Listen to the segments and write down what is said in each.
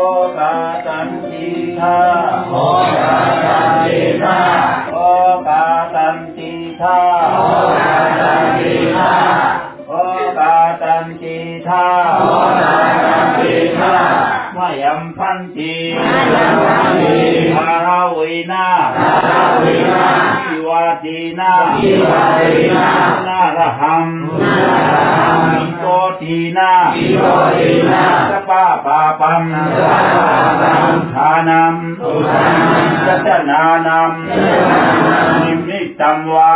သောကာတံတိသာဟောကာတံတိသာသောကာတံတိသာဟောကာတံတိသာသောကာတံတိသာဟောကာတံတိသာမယံဖန္တိမယံဖန္တိဘာဝေနာဘာဝေနာိဝါတိနာဣဝါတိနာနာရဟံနာရဟံတောတိနာဣတောတိနာသပ္ပပါပံသပ္ပပါပံဌာနံသုသံသတ္တနာနံသတ္တနာနံနိမိတံဝါနိမိတံဝါသာရိယံသာရိယံဝန္တာမဝန္าปาปังทานังสัจนานามนิมิตังวา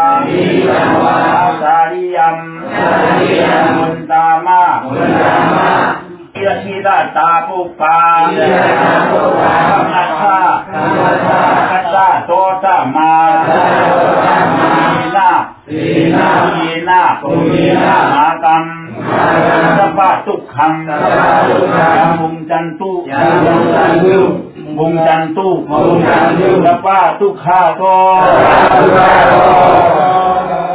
อาสาริยัมมุนตามะเยชิดาตาปุปาธรราคัตตาโตตามาสีนาสีนาภูมินามาตัง မာတံမာတံသဗ္ဗတုခံသဗ္ဗတုက္ခံယံဘုံတန်တုယံဘုံတံတုဘုံတန်တုဘုံတံတုသဗ္ဗတုခါသောသဗ္ဗတုက္ခသော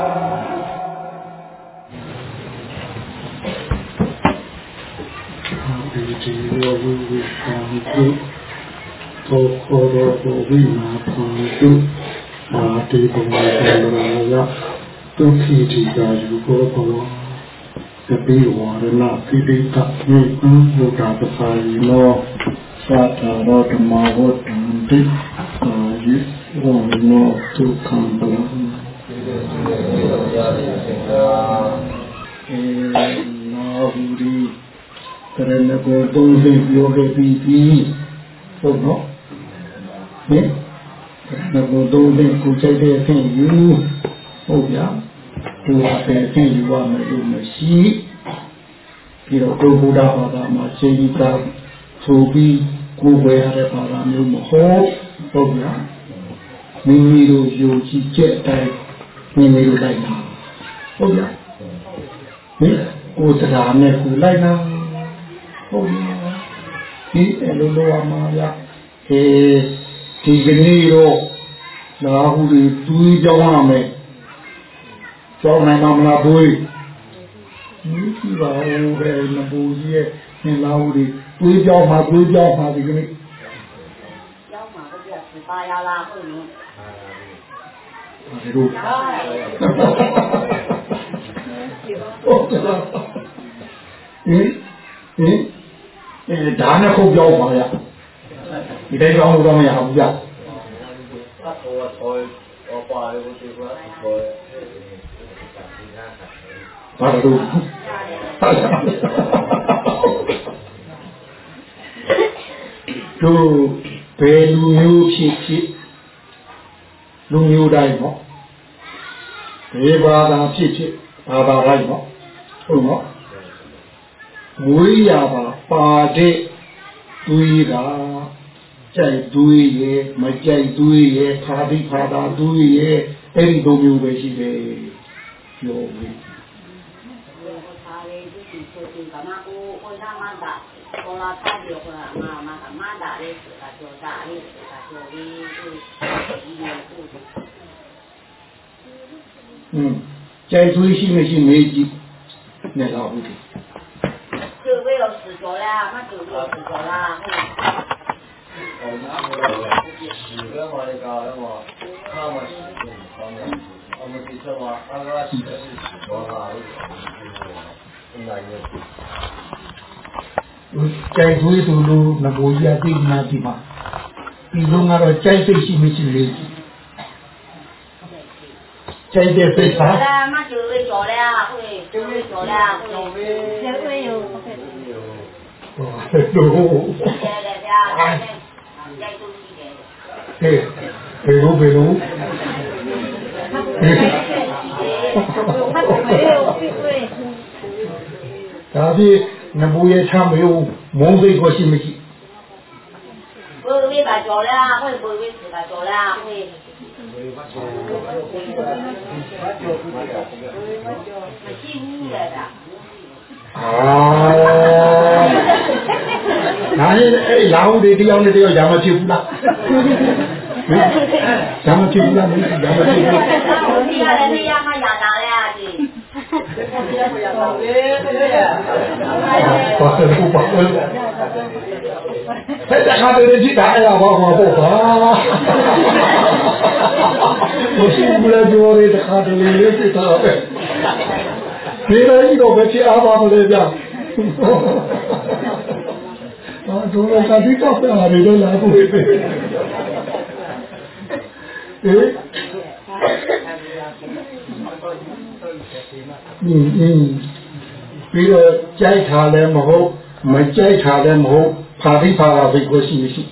ဒီဒီရောဝိဝိ သံတုသောခောရောဝိနာဖံတုမာတိဘုံဝေတံရာယတုခိတိကာယူဘောဘောသပိဝါရဏပိဋကမြေကုယုတာပစာယိနောသာတာရောဓမ္မဝတ္တံတိကာယိဝေနောတုခံပလံေနာဟုရီကရဏကိုသုံးစိတ်ပြောခဲ့ပြီးပြီဟုတ်နော်ဟင်ကရဏကိုသုံးစိတ်ကိုချိန်တဲ့အဖြစ်ယူဟုတ်ဗျာ ဒီအဖြစ်အဖြစ်ယူရမယ်လို့မရှိပြီးတော့ဒုဗုဒ္ဓဘာသာမှာချိန်ကြီးကဆိုပြီးကိုယ်ဝယ်ရတဲ့ဘာသာမျိုးမဟုတ်ဟုတ်ဗျာမိမိတို့ယုံကြည်ချက်အတိုင်းမိမိတို့လိုက်တာဟုတ်ဗျာဟင်ကိုယ်တရားနဲ့ကိုယ်လိုက်တာဟုတ်ပြီဒီအလိုလိုအမှားရအေးဒီကနေ့တော့လာဟုတွေတွေးကြောင်းရမယ် ကြောင်းနိုင်မှာမလားဘွေးဒီကြည့်ပါဦးပဲနဘူကြီးရဲ့သင်လာဟုတွေတွေးကြောင်းမှာတွေးကြောင်းမှာဒီကနေ့ကျောင်းမှာဘုရားစပါရလာဟုတ်လို့ဒီလိုဟုတ်ကဲ့ဟင်ဟင်အဲဒါနဲ့ခုတ်ပြောပါဗျဒီတိုင်းကြောင်းလို့တော့မရဘူးဗျဘာ လို့တို့ဘယ်လူမျိုးဖြစ်ဖြစ်လူမျိုးတိုင်းပေါ့ဘယ်ဘာသာဖြစ်ဖြစ်ဘာသာတိုင်းပေါ့ဟုတ်နော်မွေးရပါပါတဲ့တွေးတာကြိုက်တွေးရဲ့မကြိုက်တွေးရဲ့ခါတိခါတာတွေးရဲ့အဲ့ဒီလိုမျိုးပဲရှိတယ်ပြောပြီး 嗯，在追星的是没几，那个问题。就快要，那就要。 နိုင်ရဲ့ကြိုက်သွေးသူလူငဘူရတိနာတိမှာဒီလုံးကတော့ကြိုက်စိတ်ရှိမရှိလေကြိုက်တဲ့စိတ်ပါဒါမှကျိုးလေးကြော်လဲဟုတ်ကျိုးလေးကြော်လဲဟုတ်ကျေးဇူးရောဟုတ်ကဲ့ဟုတ်ကဲ့ဘယ်လိုဘယ်လို ဒါဒီနဘူရဲ့ချမ်းမျိုးမုံစိတ်ကိုရှိမရှိ不会把脚啦，会不会死把脚啦，会。မရှိဘူးလေဒါအာဒါနဲ့အဲ့လာဟုတွေတယောက်နဲ့တယောက်ရာမဖြစ်ဘူးလားရာမ ဖြစ်ဘူးလားမင်းရာမဖြစ်ဘူးလားဒီရတယ်နေရာမှာရတာလေအဒီဘာလို့ဘာလို့ဆက်တခါတည်းကြည့်တာအရာဘာမှပေါ့ပါမရှိဘူးလေပြောရတဲ့ခါတည်းလေးပြတာပဲဒီလိုကြီးတော့ပဲဖြစ်အားပါမလဲဗျာအော်တို့ကတိကောက်ပြလာတယ်လားကိုယ်ပဲဟေး อืมอืมပြီးတော့ကြိုက်တာလည်းမဟုတ်မကြိုက်တာလည်းမဟုတ်ဖာတိဖာရာဘိကိုရှိမရှိ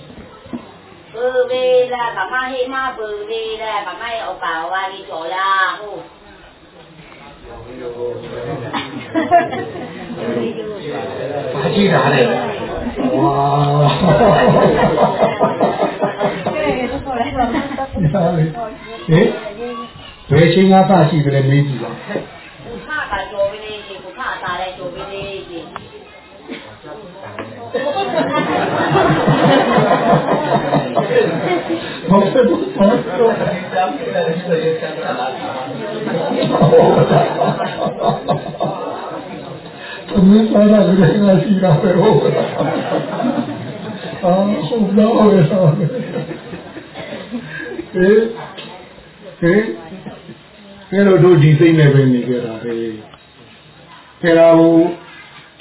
ဘယ်ဝေးလာဗမာဟိမဘယ်ဝေးလာဗမာရဲ့ဥပါဝါဒီကျော်လာဟုတ် ဘာကြည့်တာလဲဝါ ဟင်ဘယ်ချိန်ကသရှိကြလဲမေးကြည့်ပါဘုခကကျော်ပြီးလေးဘုခသားလည်းကျော်ပြီးလေးကြီးဟုတ်တယ်ဟုတ်တယ်သမီးစားတာလည်းငါရှိတာပဲဟုတ်အာဟုတ်တော့ရတော့ ဟေးဟေးဘယ်လိုတို့ဒီစိတ်နဲ့ပဲနေကြတာပဲခေရာဘူး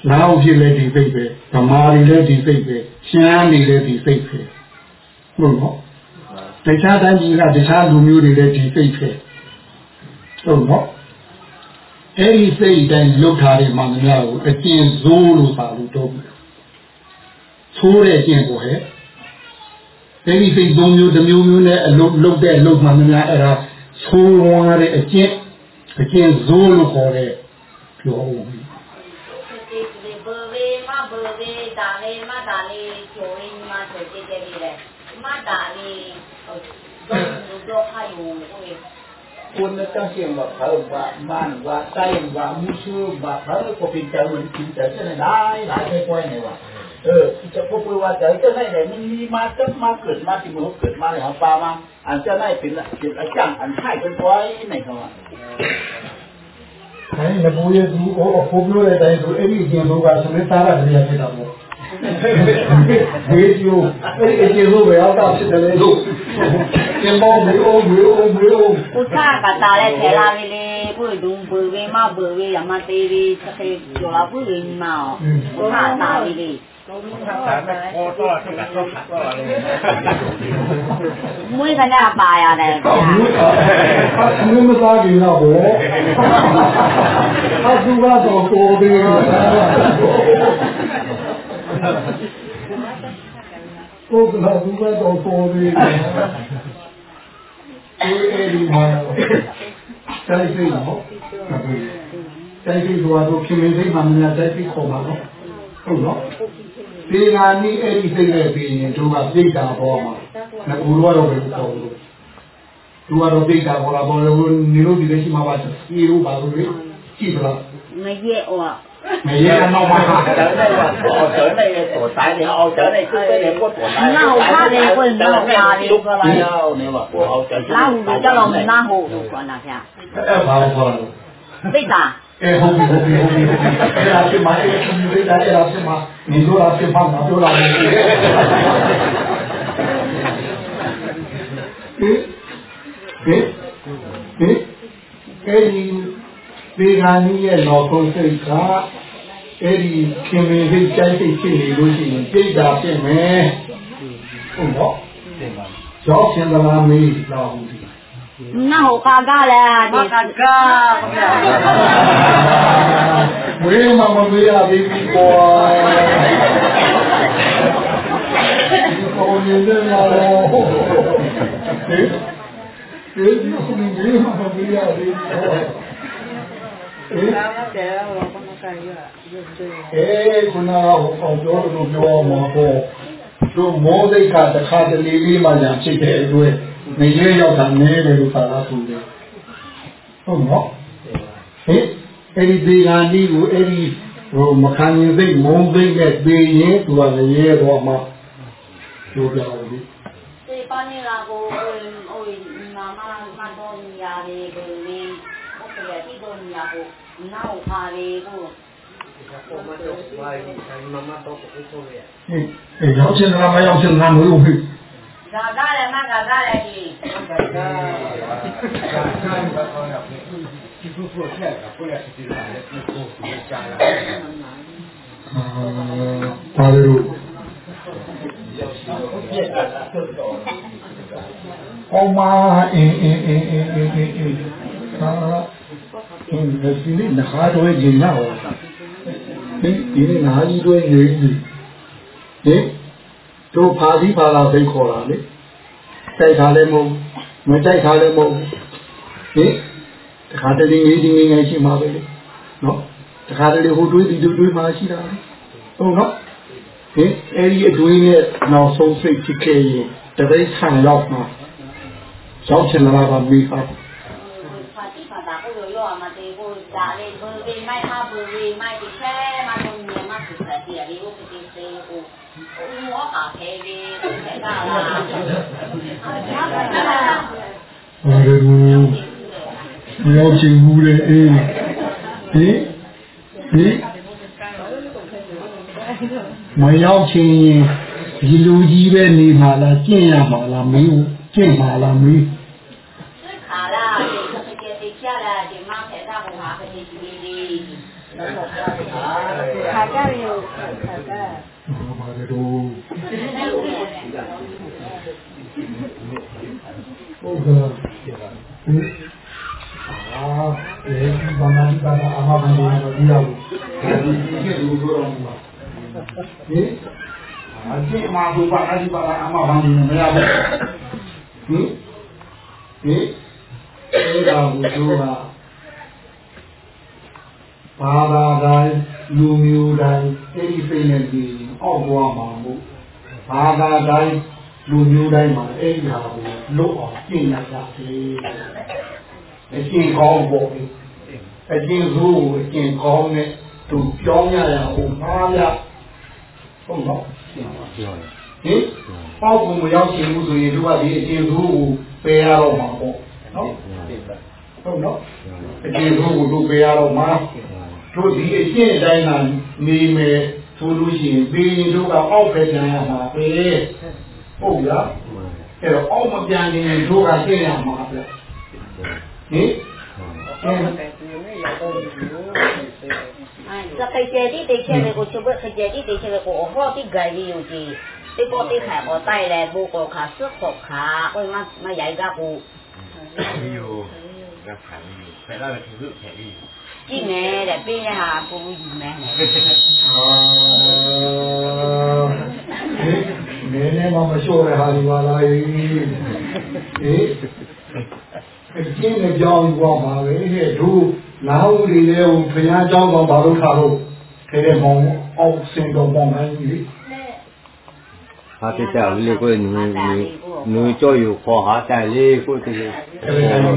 လာအောင်ဖြစ်လဲဒီစိတ်ပဲဗမာတွေလည်းဒီစိတ်ပဲရှမ်းတွေလည်းဒီစိတ်ပဲဟုတ်နော်တခြားတိုင်းပြည်ကတခြားလူမျိုးတွေလည်းဒီစိတ်ပဲဟုတ်နော်အဲ့ဒီစိတ်တိုင်းလုတ်ထားတဲ့မှန်များကိုအကျဉ်းစိုးလို့ပါလို့တော့ဆိုးတဲ့အကျဉ်းကိုဟဲ့ အဲ့ဒီစိတ်သုံးမျိုးတစ်မျိုးမျိုးနဲ့အလုတ်လုတ်တဲ့အလုတ်မှန်များအဲ့ဒါဆိုးဝါးတဲ့အကျဉ်းအကျဉ်းစိုးလို့ခေါ်တဲ့ပြောဦး ဒီဒီဘယ်ဝေးမဘယ်ဝေးဒါလေးမဒါလေးကျော်ရင်းမဆိုကြည့်ကြလေးလေမဒါလေးဟုတ်တော့ခါယူဟုတ် คุณตั้งเสียงว่าเขาว่ามันว่าใจว่ามุสูว่าเขาก็เป็นใจเหมือนกินแต่จะได้หลายไม่ค่อยเนี่ยว่า เออจะพูดว่าใจจะได้ไหนมันมีมาเกิดมาเกิดมาที่มันเกิดมาในของปลามาอันจะได้เป็นเป็นอาจารย์อันให้เป็นไว้ในเขาอ่ะ အဲငဘူရဲ့သူဟိုအဖိုးပြောတဲ့အတိုင်းဆိုအဲ့ဒီအကျဉ်းဆုံးကသမင်းသားရတယ်ဖြစ်တာပေါ့ဒီကျိုးအဲ့ဒီအကျဉ်းဆုံးပဲအောက်ကဖြစ်တယ်လေတို့ကျင်းပေါမေအိုမေအိုမေအို ဘုခကတာလည်းထဲလာပြီလေဘုဒုံဘယ်ဝေးမဘယ်ဝေးရမသေးပြီစခေကျော်လာဘုရင်မဘုခတာပြီလေ မွေးကလည်းပါရတယ်ဗျာအမှုမသားကြတော့ဘောအသူကတော့ကိုယ်ပြီးကိုယ်ကတော့သူကတော့ကိုယ်ပြီးဒီအဲ့ဒီမှာတိုက်စိတ်နော်တိုက်စိတ်ကတော့ခင်မင်းစိတ်မှမများတိုက်စိတ်ခေါ်ပါတော့ဟုတ်နော် ဒီကနေ့အဲ့ဒီစိတ်နဲ့ပြီးရင်တို့ကပြိတ္တာပေါ်မှာငါဘူးတော့ပဲပေါ်လို့သူကတော့သိတာပေါ်လာပေါ်လို့နေလို့ဒီလိုရှိမှာပါစီလို့ပါလို့လေကြည့်သလားငရဲ့ဟောမရတော့မှာ trở đây là trở đây là tổ tài thì họ trở đây cứ cái này có tổ tài lúc nó lại đâu nếu mà của họ trở လာဟုကြောက်တော့မနာဟုတ်လို့ခေါ်တာဗျာအဲ့ဘာလို့ခေါ်လဲသိတာ အဲဟုတ်ပြီဟုတ်ပြီဟုတ်ပြီအဲ့ဒါဖြစ်မှာအဲ့ဒီမျိုးတွေအဲ့ဒါဖြစ်မှာနေလို့အဖြစ်မှာမပြောလာဘူးဟေးဟေးဟေးအဲ့ဒီဒီကနေ့ရဲ့နောက်ဆုံးစိတ်ကအဲ့ဒီခင်မင်းစိတ်ကြိုက်စိတ်ဖြစ်နေလို့ရှိရင်ပြိတ္တာဖြစ်မယ်ဟုတ်တော့ရောက်ရှင်သလားမေးတော့ဟု တ်ပြီနာဟုတ်ကာကလည်းဒီကကဝေးမှာမမေးရသေးဘူးကွာဒီကောင်နေတယ်လားဟေးဟေးဒီကောင်နေတယ်မှာမမေးရသေးဘူးကွာဟေးအဲခုနကဟိုအောင်ပြောလို့ပြောမှာပေါ့တို့မောဒိတ်ကတခါတလေလေးမှညာဖြစ်တဲ့အတွက် နေရရောက်တာနည်းတယ်လို့သာသာဆိုတယ်ဟုတ်နော်ဟင်အဲ့ဒီဒီဂာနီကိုအဲ့ဒီဟိုမခံရင်စိတ်မုန်းစိတ်နဲ့ပြေးရင်သူကလည်းရဲတော့မှပြောပြအောင်လေ ဒီပန်းလာကိုဟိုဟိုမမမတော်ညာလေးကိုနေဟုတ်ကဲ့ဒီတော့ညာကို နောက်ပါလေကို 我们都外地，妈妈都不会做的。 ဟင်အေးရောက် ချင်တာမရောက်ချင်တာမလို့ဟိဒါကလည်းမကကလည်းဒီအာပါလို့အောင်မအင်းအင်းအင်းအင်းအင်းအင်းအင်းဟာအင်းဒီနေ့နားတော့ကျင်နာဟောဒီဒီနေ့နားကြီးတော့နေပြီဟင် တို့ဖာသီးဖာလာဖိတ်ခေါ်လာလေတိုက်ထားလည်းမဟုတ်မတိုက်ထားလည်းမဟုတ်ဟင်တခါတလေငေးဒီငေးငယ်ရှိမှာပဲလေနော်တခါတလေဟိုတွေးဒီတွေးမှရှိတာလေဟုတ်နော်ဟင်အဲ့ဒီအတွေးနဲ့နောက်ဆုံးစိတ်ဖြစ်ခဲ့ရင်တပိတ်ဆန်ရောက်မှာရောက်ချင်လာတာမိပါဖာတိဖာတာကိုရောမတေကိုဒါလေးဘယ်ဝေးမိုက်အဘယ်ဝေးမိုက်ဒီခဲမတော့ညမစစ်စတဲ့လေးကိုပြည့်စေကို ဘောဟာခဲလေးဆက်တာလားအာဒါကလည်းဟာရူရောက်ချင်ဘူးလေအေးဟင်ဟင်မရောက်ချင်ရင်ဒီလူကြီးပဲနေမှာလားကျင့်ရမှာလားမင်းကျင့်မှာလားမင်းအာလာဒီစပကေတိချလာ ဒီမဖက်တာကိုဟာပဲဒီဒီဒီခါကြရခါကြဘာလဲတော့ဟုတ်ကဲ့ဟင်အာလေဘာမှမပါအမဘာလို့ဒီလိုဒီဒီလူတို့တော့မှာဟင်အကြည့်မှာဘူပါအဒီပါအမဘာလို့မရဘူးဟင်ဟင်အဲ့ဒါကိုတို့ကဘာသာတိုင်းလူမျိုးတိုင်းအဲ့ဒီစိတ်နဲ့ဒီအောက်သွားမှာမို့ ဘာသာတိုင်းလူမျိုးတိုင်းမှာအဲ့ဒီဟာကိုလွတ်အောင်ကျင့်ရတာလေအကျင့်ကောင်းပေါ့လေအကျင့်ဆိုးကိုအကျင့်ကောင်းနဲ့သူပြောင်းရရအောင်မှားရဟုတ်တော့ဟင်ပေါက်ကူမရောက်ချင်ဘူးဆိုရင်တို့ကဒီအကျင့်ဆိုးကိုပယ်ရတော့မှာပေါ့နော်ဟုတ်နော်အကျင့်ဆိုးကိုတို့ပယ်ရတော့မှာတို့ဒီအကျင့်အတိုင်းသာနေမယ် ဆိုလို့ရှိရင်ဘေးရင်တို့ကအောက်ပဲပြန်ရမှာပဲဟုတ်လားအဲ့တော့အောက်မပြန်ရင်တို့ကရှင်းရမှာပဲဟင်จะไปเจอที่เดชอเลยกูช่วยไปเจอที่เด็กเชื่อเลกูโอ้ที่ไกลอยู่จีที่ปกติขายบ่ได้แล้วบุกขาซื้อขบขาโอ้ยมามาใหญ่กับกูอยู่กระถางอยู่ไปได้ไปถึงเรื่องแค่ ကြည့်မယ်တဲ့ပေးတဲ့ဟာကိုယူမယ်တဲ့ နည်းနည်းမှမလျှော့တဲ့ဟာဒီပါလားဟေးဟေးအကျင်းနဲ့ကြောင်းသွားပါပဲတဲ့တို့လာဦးတွေလေဟိုဘုရားเจ้าတော်ဘာလို့ထားလို့ခဲတဲ့မောင်အောက်စင်တော်ပေါင်းတိုင်းကြီး ဟာပြတာလေကိုနူနူကြောอยู่ขอหาแต่เลกูคือ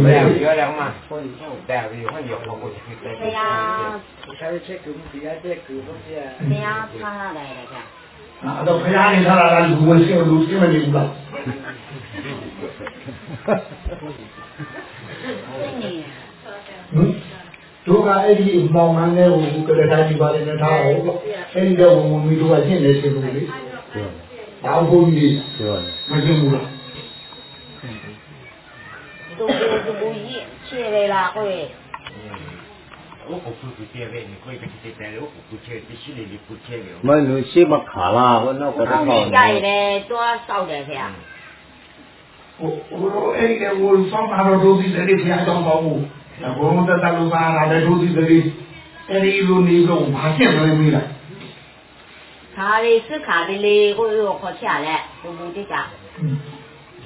ไม่เอาเยอะแล้วมาคนแต่อยู่คนเดียวพอกูจะคิดได้ไม่เอาใช้เช็คคือเสียเช็คคือพวกเสียไม่เอาพาอะไรเลยจ้ะအဲ့တော့ခရီးနေထားတာကလူဝင်စီလူစီမနေဘူးလားတို့ကအဲ့ဒီမောင်မှန်းတဲ့ဟိုကလထိုင်ဒီပါလေးနဲ့ထားအောင်အဲ့ဒီတော့ဝင်ဝင်ပြီးတော့ရှင်းနေစီဘူးလေ လေတောင်းဖို့ကြီး 是吧？ မရှင်းဘူးလား သူသူသူကြီးခြေလေလားကိုယ် 我不不不接位，你可以跟这边我不不接，必须得你不接了。我女些么卡啦，我那个 အောင်းနေကြရတယ်တွားဆောက်တယ်ဆရာ ဟိုဟိုအဲ့ဒီဟိုဆောင်းတာတော့ဒုတိယလေးဖျားကြောင်းပါဘူးဘုံတတလူပါလာတဲ့ဒုတိယလေးအဲ့ဒီလိုနေတော့ဘာဖြ စ်လဲမလား ခါလေးစစ်ခါလေးလေးကိုရောခေါ်ချလဲဘူဘူတိက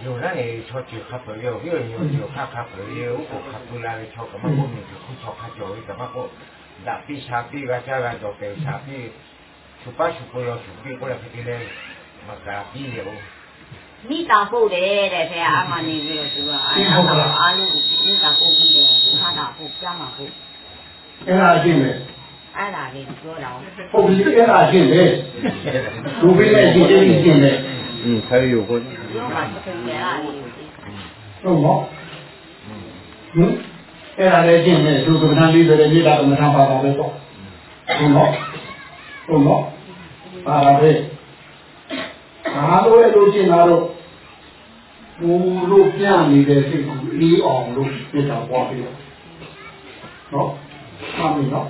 有那里超级卡不了，有有有卡卡不了，我卡不来的超个嘛，我们就空超卡脚的嘛，我那比下比个下个就给下比，出把出不了出比过来这里嘛个比了。 မိတာပုတ်တယ်တဲ့ဆရာအမှနေပြီးတော့သူကအဲ့ဒါအားလုံးမိတာပုတ်ပြီးတယ်ခါတာပုတ်ကြားမှာပုတ် အဲ့ဒါလေးပြောတော့ဟုတ်ပြီအဲ့ဒါရှင်းတယ်သူပြည့်တဲ့ရှင်းတယ်ရှင်းတယ်อืมใครอยู่คนပြောပါခင်ဗျာဟုတ်ပါဟင်အဲ့ဒါလည်းရှင်းတယ်သူကမ္မထလေးတွေမြေတာကမ္မထပါပါပဲပေါ့ဟုတ်ပါဟုတ်ပါပါပါပဲဘာလို့လဲလို့ရှင်းတာတော့ဘူလို့ပြနေတဲ့စိတ်ကိုအေးအောင်လို့ပြတာပွားပြီးတော့နော် မှန်ပြီနော်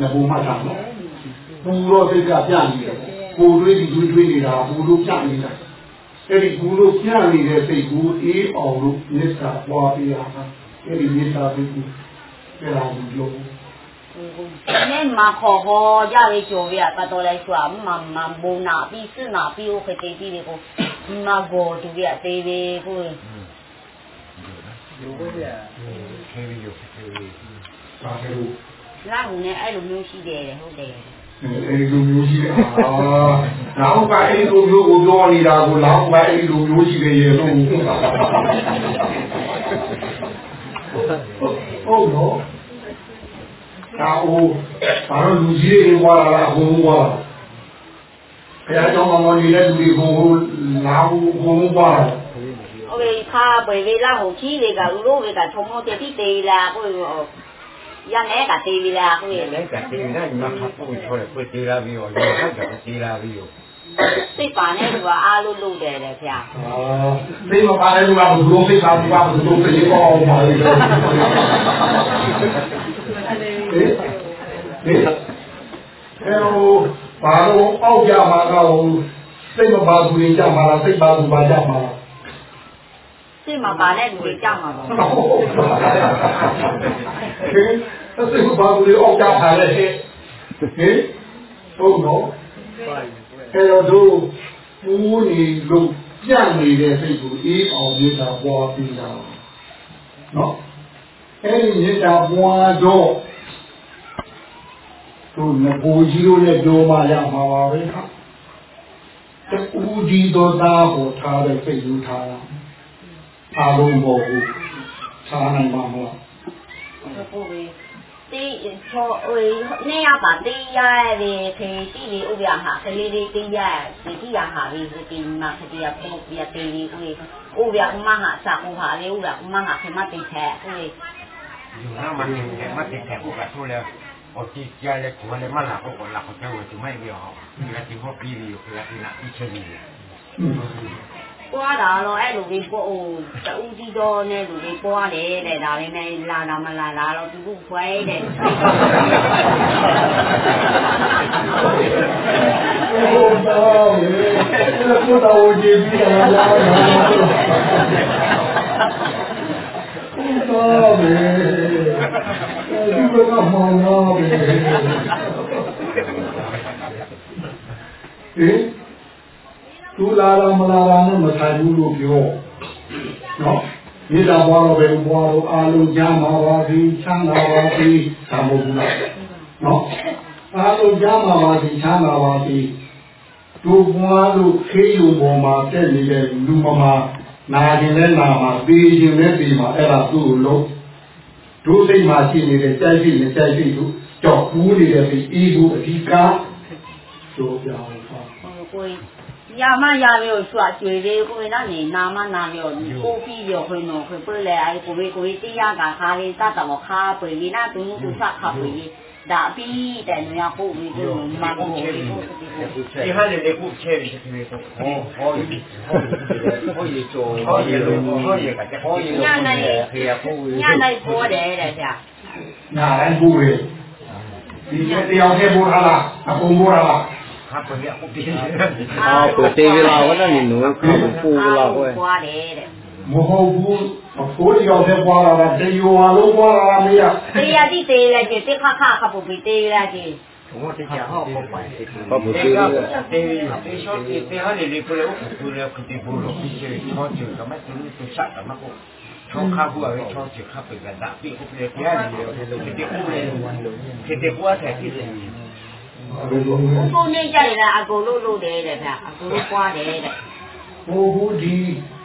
ငါဘုံမှတ်တာနော်ဘူးလို့စိတ်ကပြနေတယ်ကိုတွေးပြီးတွေးတွေးနေတာဘူးလို့ပြနေတာအဲ့ဒီဘူးလို့ပြနေတဲ့စိတ်ကိုအေးအောင်လို့မြတ်စွာဘုရားပြရတာအဲ့ဒီမြတ်စွာဘုရားပြလာလို့ပြော 那马好好，家里教育把到来说，妈妈不拿比是拿比我会对比的个，妈个都比对的个。 有个的， ခေရီ ယိုခေရီ ဒါကြလို့ 那我呢，爱路没西的，好的。 အဲဒီလိုမျိုးရှိတယ်အာလောက်ကအဲဒီလိုမျိုးကိုပြောနေတာကိုလောက်ကအဲဒီလိုမျိုးရှိတယ်ရေလို့ဟုတ်တော့ဒါအိုးဘာလို့လူကြီးတွေကွာလာအကုန်ကွာဘုရားကျောင်းမှာနေတဲ့လူတွေကိုလာဘူးအကုန်ကွာ OK，他北魏那后期那个路那个从我这里对啦，或者ရ နေကတေးပြီလားကိုဒီလည်းကတေးနိုင်မှာခပ်ဖို့ချောတယ်ပွေတေးလာပြီးတော့ရောဟုတ်တယ်တေးလာပြီးတော့စိတ်ပါနဲ့သူကအားလုံးလုပ်တယ်လေဗျာအာသိမပါတဲ့လူကဘုလိုသိတာဘူးကဘုလိုသိကောင်းပါလေဟေးဟေးအဲတော့ဘာလို့အောက်ကြမှာကဟိုစိတ်မပါဘူးနေကြမှာလားစိတ်ပါဘူးပါကြမှာလားစိတ်မပါနဲ့လူတွေကြောက်မှာပါဟေးစိတ်မပါဘူး လေအောက်ကြပါလေဟေးဟေးဟုတ်တော့အဲတော့တို့ဘူးနေလို့ပြန့်နေတဲ့စိတ်ကိုအေးအောင်ပြတာပွားပြီးတာနော်အဲဒီမြတ်တာပွားတော့တို့ငဘူကြီးတို့နဲ့ပြောမှရမှာပါပဲဟာတူဒီတော်သားကိုထားတဲ့စိတ်ယူထားတာအားလုံးပေါ်ဘူးထားနိုင်မှာမဟုတ် ဟုတ်ပြီတေးချောဝေနေရပါတေးရတဲ့ခေတီလေးဥပယဟာကလေးလေးတေးရဒီတိယဟာလေးဒီမှာခတိယပုတ်ပြတေးလေးဦးဥပယမဟာစာဥဟာလေးဥပယမဟာခမတိထဲဦးယူနာမနေတယ်မတေးတယ်ဘုကဆိုလဲဟိုတီကြလဲကိုလည်းမလာဘုကလာတော့ဝယ်သူမိုက်ပြောဒီကတိဟောပြီးပြီးကိုလာပြီးနာပြီးချင်တယ် ပွားတာတော့အဲ့လိုလေးပို့တူကြီးတော့နဲ့လူလေးပွားတယ်တဲ့ဒါလေးနဲ့လာတာမလာလာတော့သူကခွဲတဲ့ဟုတ်တော့လေကိုတော်ကြည့်ပြီးတော့လာတော့လေဒီဘကမောင်တော့လေဟင် သူလာလာမလာလာနဲ့မထိုင်ဘူးလို့ပြောနော်မြေတာဘွားတော့ပဲဘွားတော့အာလုံးကြမ်းပါပါစေချမ်းသာပါစေသာမဟုတ်ဘူးလားနော်အာလုံးကြမ်းပါပါစေချမ်းသာပါစေတို့ဘွားတို့ခေးယုံပေါ်မှာတက်နေတဲ့လူမမာနာကျင်တဲ့နာမှာပေးခြင်းနဲ့ပေးမှာအဲ့ဒါသူ့ကိုလုံးတို့စိတ်မှာရှိနေတဲ့ကြိုက်ရှိနေကြိုက်ရှိတို့ကြောက်ကူးနေတဲ့ဒီအေးကိုအဓိကဆိုပြအောင်ပါ ကိုရမရပြီးဆွာကျွေလေးကိုနာနေနာမနာပြီးကိုပြီးရောခွေနော်ခွေပြလဲအဲ့ကိုကိုတရားကခါလေးတတ်တော့ခါပြေလနာသူသူစခါပြေဒါပြီးတဲ့နေရာပို့ပြီးတော့မကိုကိုဒီဟာလေခုချဲပြီးဒီလိုဟောဟောဟောဟောရေကျော်ဟောရေလိုဟောရေကဟောရေလိုခေရပို့ညနိုင်ပေါ်တယ်တဲ့ဗျာညာတိုင်းဘူးလေဒီကျတရားနဲ့ဘူးလားအကုန်ဘူးလားဟာပေါ်ရအခုဒီ အာကိုတေးကလာဝနနီနိုကိုပိုးကလာဟဲ့မဟုတ်ဘူးအဖိုးရောတဲ့ပွားလာတာတေယောအလုံးပွားလာတာမရတေရတိတေရကျတေခခခပပီတေရကျဘုံတေချာဟောပပန်ပပတေရတေတေရှောတေတေဟာလေလေပလောပူလေကတိဘူလောဒီချေချောချေကမတ်တူတေချာကမကောช่องข้าวอะไรช่องเจ็บข้าวเป็นกระดาษพี่เขาเป็นแก่เลยเด็กผู้เรียนเด็กผู้อาศัยที่เรียน ဦးကိုနေကြတယ်အကိုလို့လို့တယ်တဲ့ဗျာအကိုလို့ပွားတယ်တဲ့ ဟိုဘူးဒီ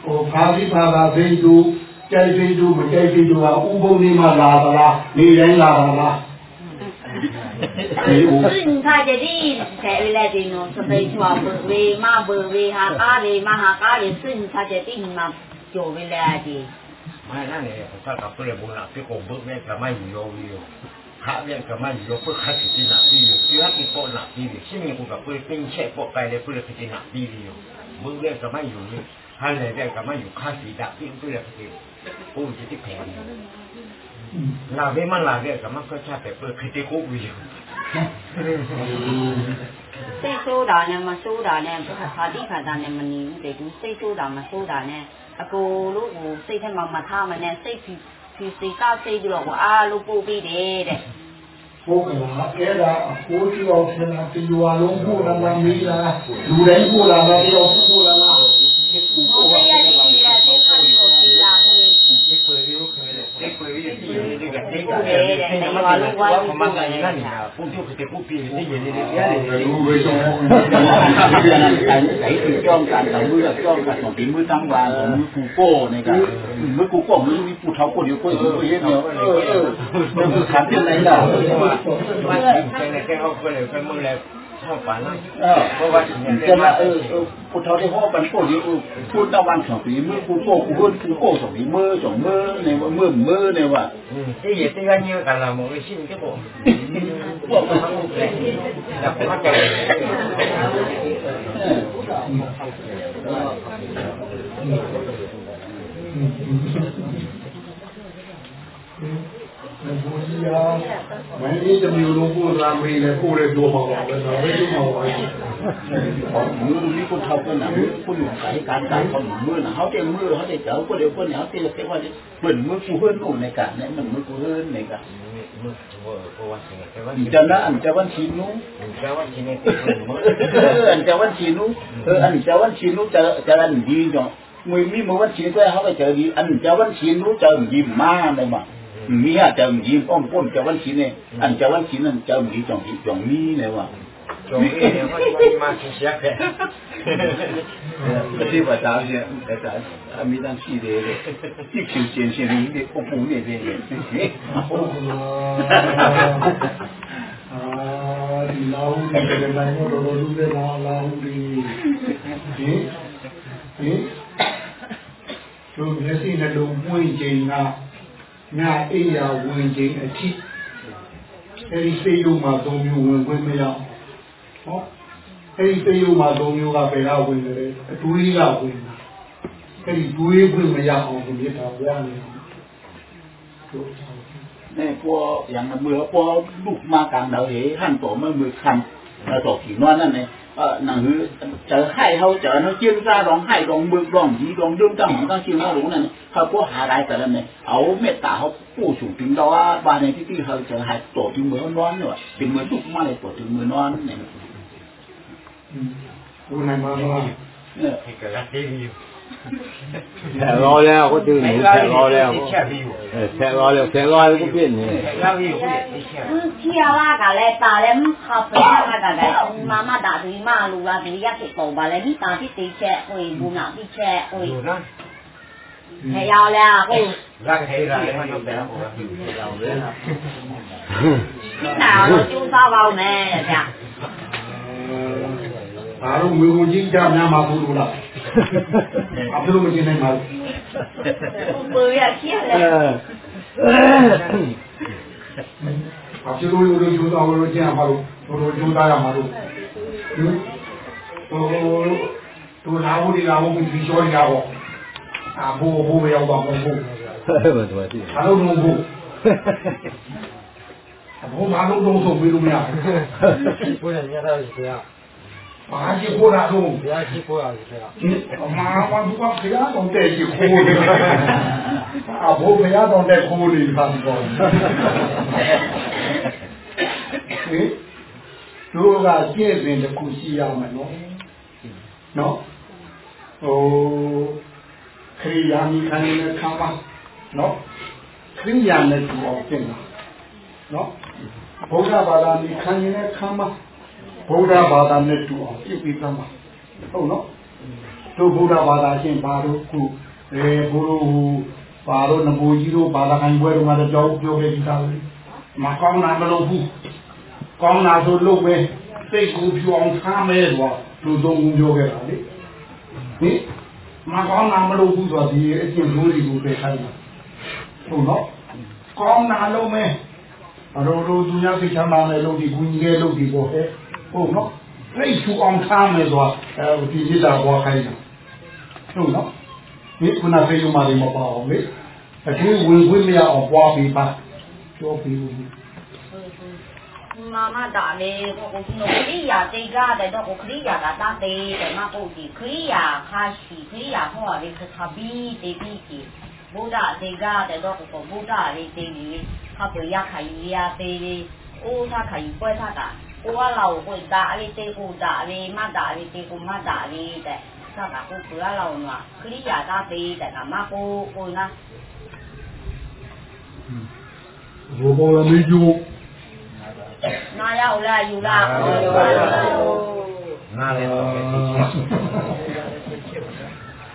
ဟိုဘာတိဘာသာစိတ်တို့ကြိုက်စိတ်တို့မကြိုက်စိတ်တို့ကဥပုံနေမှလာသလားနေတိုင်းလာတာလားဒီဦး ซึ่งถ้าจะดีแต่เวลาดีเนาะสเปซว่าเบอร์เวมาเบอร์เวหาก้าเวมาหาก้าเวซึ่งถ้าจะดีมาโจเวลาดี ไม่นั่นเนี่ยถ้ากับเปลือกบุญละพี่กบบึกเนี่ยก็ไม่อยู่โยวิ วข้าเนี่ยก็ไม่อยู่โยเพื่อข้าสิจินาปีอยู่ที่ว่าที่โปหนักปีอยู่ที่มีกูกับเปลือกปิ้งแช่โปไปเลยเปลือกสิจินาปีอยู่บึกเนี่ยก็ไม่อยู่นี่ท่านเลยเนี่ยก็ไม่อยู่ข้าสีดักปิ้งเปลือกสิกูจะที่แผงลาเวมันลาเนี่ยก็มันก็ชาแต่เปลือกคือที่กูวิว စိတ်ဆိုးတာနဲ့မဆိုးတာနဲ့ခါတိခါတာနဲ့မနေဘူးတဲ့သူစိတ်ဆိုးတာမဆိုးတာနဲ့အကိုလို့ကိုစိတ်ထဲမှာမထားမနဲ့စိတ် ဖြူဖြူစိတ်ကစိတ်ပြီးတော့အားလို့ပို့ပြီးတယ်တဲ့ဟုတ်ကဲ့အဲ့ဒါအကိုးကြောက်ဖြစ်တာတရွာလုံးပို့လာမှမီးလားလူတိုင်းပို့လာတာတယောက်ပို့လာလား ဘုရားရဲ့ဒီရဲ့စိတ်ကလေးကိုကြည်လာကို ဒီပွေလေးကိုခဲ တယ်ဒီပွေလေးဒီရေဒီကဒီကလည်းဒီမှာလည်းဘာမှမကရင်လည်းညာပုံပြုတ်တဲ့ပုပြည့်ဒီရေလေးပြရတယ်လူပဲတော့ cái thì cho cả là mưa là cho cả tổng bí mưa tăng và tổng mưa phù cô này cả mưa phù cô mưa phù tháo cô điều cô gì cô hết nhiều mưa phù khám tiền này là ว่าเป็นแค่เขาก็เลยเป็นมือแล้วชอบฝันนะเพราะว่าถึง cho là ừ phù tháo thì họ bắn cô điều phù tao ban tổng bí mưa phù cô phù hơn phù cô tổng bí mưa tổng mưa này mưa mưa này vậy ที่เหตุที่กันเยอะกันละมึงก็ชินที่ผมบอกมันมันเลยแต่ผมเข้าใจ วันนี้จะมีหลวงปู่รามรีเนี่ยพูดเลยตัวมาบอกเลยเราไม่รู้มาบอกมือนี่คนทำกันนะมือคนอยู่สายการสายคนมือนะเขาเต็มมือเขาเต็มเจ้าคนเดียวนเนี่ยเขาเต็มเต็มว่าเหมือมือกูเฮินุนในกะเนี่ยมันมือกูเฮิร์นในกะอันจะนะอันจะวันชีนุอันจะวันชีนุอันจะวันชีนุเอออันจะวันชีนุจะจะรีเนาะมืมีมืวันชีนด้เขาไปเจอดีอันจะวันชีนุเจอดีมากเมั้ง นมาเสียแค่ cái gì mà tao gì cái tao à mi đang chi đấy đi chiều tiền tiền đi để phục vụ để về အာဒီလာဦးဒီကနေ့တော့တော်တော်လူတွေလာလာဦးဒီဟင်ဟင်တို့မျက်စိနှလုံးပွင့်ချိန်က ညအိယာဝင်ချိန်အထိအဲဒီစေယုံမှာသုံးမျိုးဝင်ခွင့်မရအောင်ဟောအဲဒီစေယုံမှာသုံးမျိုးကဘယ်ကဝင်လဲအတွေးကဝင်တာအဲဒီတွေးခွင့်မရအောင်ဒီမြတ်တာဘုရားနေတို့ này qua yang là mưa qua lúc mà càng đầu thì hắn tổ mới mưa khăn là tổ chỉ nói là này เ呃，那个在海后在那อ沙浪海浪木浪鱼浪中间红江尖沙浪ง，เชียงขาก็หาได้แต่ละเนี่ยเอาเมตตาเขาผู้สูงถึงดราวบ้านในที่ที่เขาเจอหายตัวถึงเมืองนอนเนี่ยถึงเมืองทุกมาเลยตัวถึงเมืองนอนเนี่ยรู้ไหมว่าเนี่ยให้กรักที่มียู่ ဆက်ရောလဲဟိုတူနေဆက်ရောလဲ ที่แช่พี่อยู่ ဆက်ရောလဲဆက်ရောလဲကိုပြည့်နေ แล้วพี่อยู่ที่แช่ ချီယာလာကလည်းတာလည်းခါဖယားကလည်းမမတာဒီမလူလာဒီရက်ပုံပါလေဒီတာတိတိချက်ဟိုဘူးနာတိချက်ဟို อยู่นะ ဟဲ့ရောက်လာဟို รักใครรักมันต้องแต่ผมอยู่เราเลยนะ ဒီနာတော့ကျိုးစားပါဦးမယ်ဗျာ ဒါတော့မေကုန်ကြီးကြားများမှာဘူးလို့လားအခုလိုမရှင်းနိုင်ပါဘူးဘယ်ရရှိရလဲအခုလိုလိုကျိုးသားလို့ကျန်ပါလို့ဘလိုကျိုးသားရမှာလို့ဟိုတို့လာဖို့ဒီလာဖို့ကိုပြောရတာပေါ့အဘိုးဘိုးရောက်ပါမဟုတ်ဘူးဘယ်တော့တည်းအားလုံးမဟုတ်ဘူးအဘိုးမအားလုံးတော့ဆိုပြီးလို့မရဘူးဘုရားညတာဆရာ ဘာရှိခိုးတာတော့ဘုရားရှိခိုးတာလေခင်ဗျာမာဘာဘုရားဘုရားတော်တဲ့ရှိခိုးနေအဘိုးဘုရားတော်တဲ့ခိုးနေတာပေါ့ဟင်တို့ကကျင့်စဉ်တစ်ခုရှိရမယ်နော်နော်ဟိုခရိယာမိခံနေတဲ့ခံပါနော်ခရိယာနဲ့တူအောင်ကျင့်တာနော်ဘုရားဘာသာမိခံနေတဲ့ခံပါ ဘုရားဘာသာနဲ့တူအောင်ကျင့်ပြီးသားပါဟုတ်နော်တို့ဘုရားဘာသာရှင်ဘာလို့ခုအဲဘုလိုဘာလို့နဘူကြီးတို့ဘာသာခံပွဲတော့ငါတို့ကြောက်ပြောခဲ့ကြတာလေမကောင်းတာမလုပ်ဘူးကောင်းတာဆိုလုပ်မယ်စိတ်ကိုဖြူအောင်ထားမယ်ဆိုတော့လူသုံးခုပြောခဲ့တာလေဟင်မကောင်းတာမလုပ်ဘူးဆိုတော့ဒီအကျင့်မျိုးတွေကိုပဲခိုင်းတာဟုတ်နော်ကောင်းတာလုံးမဲအရိုးရိုးသူများသိချမ်းသာမယ်လို့ဒီဘူးကြီးရဲ့လို့ဒီပေါ်ဟဲ့ ဟုတ်နော်လိတ်ချူအောင်ထားမယ်ဆိုတော့အဲဒီရတာပေါ်ခိုင်းတာဟုတ်နော်ဒီခုနဖေးယူမာဒီမပေါ့အောင်လေအကျိုးဝင်ဝင်မရအောင်ပွားပြီးပါပြောပြီးဘူး 妈妈打嘞，我我我可以呀，这个的都我可以呀，打打的的嘛，我的可以呀，开始可以呀，我的是他比的比的，不打这个的都我不打的这里，他不要开呀的，我他开不他打， ကိုကလာကိုကိုတာအလေးတေကိုတာအလေးမတာအလေးတေကိုမတာအလေးတဲ့စတာကိုကိုကလာကခရိယာတာပေးတဲ့ကမကိုကိုနာဘောဘောလာမေဂျူနာရောက်လာယူလာနာလည်းတော့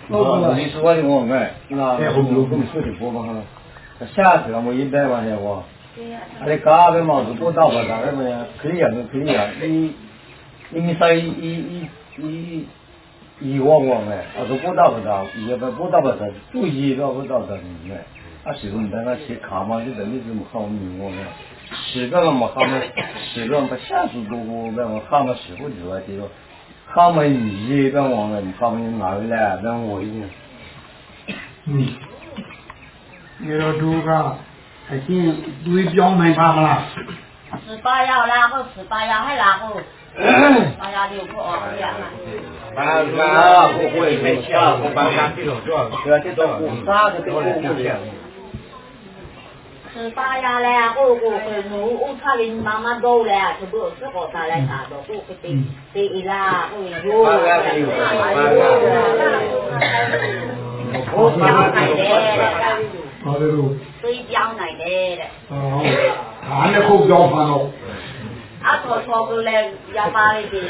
ဟုတ်ကဲ့ဒီစွာရုံးမဲ့နာဘုံလုံးကိုဆွတ်ပြီးပေါ်မှာလားဆက်ရအောင်ရင်းတယ်ပါနဲ့ကွာ 他的咖啡嘛是多大的可以养可以养你你们三一一一一一万我们我说不到不到也不不到不到就一个不到的你们他喜欢在那些看嘛就等于这么好你我们十个人嘛他们十个人嘛下次都我们我们他们喜欢你嘛结果他们一你跟我你他们拿回来然我一嗯你说猪哥 အချင်းတွေးပြောင်းနိုင်ပါမလား 十八幺啦，或十八幺还啦，或八幺六或二两啊。 ဘာသာကိုကိုယ်ပဲချာကိုဘာသာပြီးတော့တော့ 对啊，这都不啥的都不不的。十八幺嘞，我我我我我差点妈妈都嘞，全部是我打来打的，我我第第一啦，我有。我教奶的， သွေးပြောင်းနိုင်တယ်တဲ့။ဟာနဲ့ခုပြောင်းမှတော့အတော်တော်ကလည်းရပါတယ်ဒီ။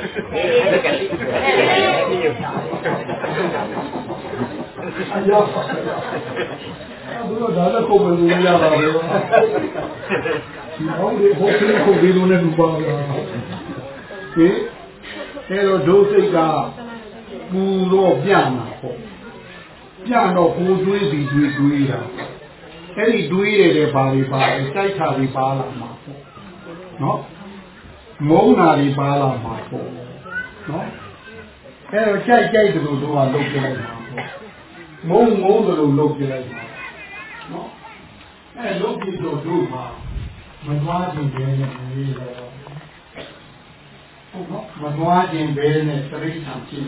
အယောဘုရားဒါလည်းခုပဲလို့ရတာပဲ။ဒီအောင်ဒီဟိုကိခုဒီလိုနဲ့လူပါလာ။ဒီအဲလိုဒုစိတ်ကပူတော့ပြန်မှာပေါ့။ပြန်တော့ကိုတွေးပြီးတွေးတွေးတာ။ အဲ့ဒီတွေးရတဲ့ပါလေးပါစိုက်ချပြီးပါလာမှာပေါ့နော်မုန်းနာလေးပါလာမှာပေါ့နော်အဲ့တော့ကြိုက်ကြိုက်တယ်လို့တော့လုပ်ပြလိုက်မှာပေါ့မုန်းမုန်းတယ်လို့လုပ်ပြလိုက်မှာနော်အဲ့လုပ်ပြီးတော့တို့မှာမသွားခြင်းပဲနဲ့နေတော့ဟုတ်နော်မသွားခြင်းပဲနဲ့သတိထားဖြစ်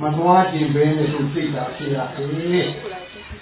မသွားခြင်းပဲနဲ့သူသိတာဖြစ်ရတယ်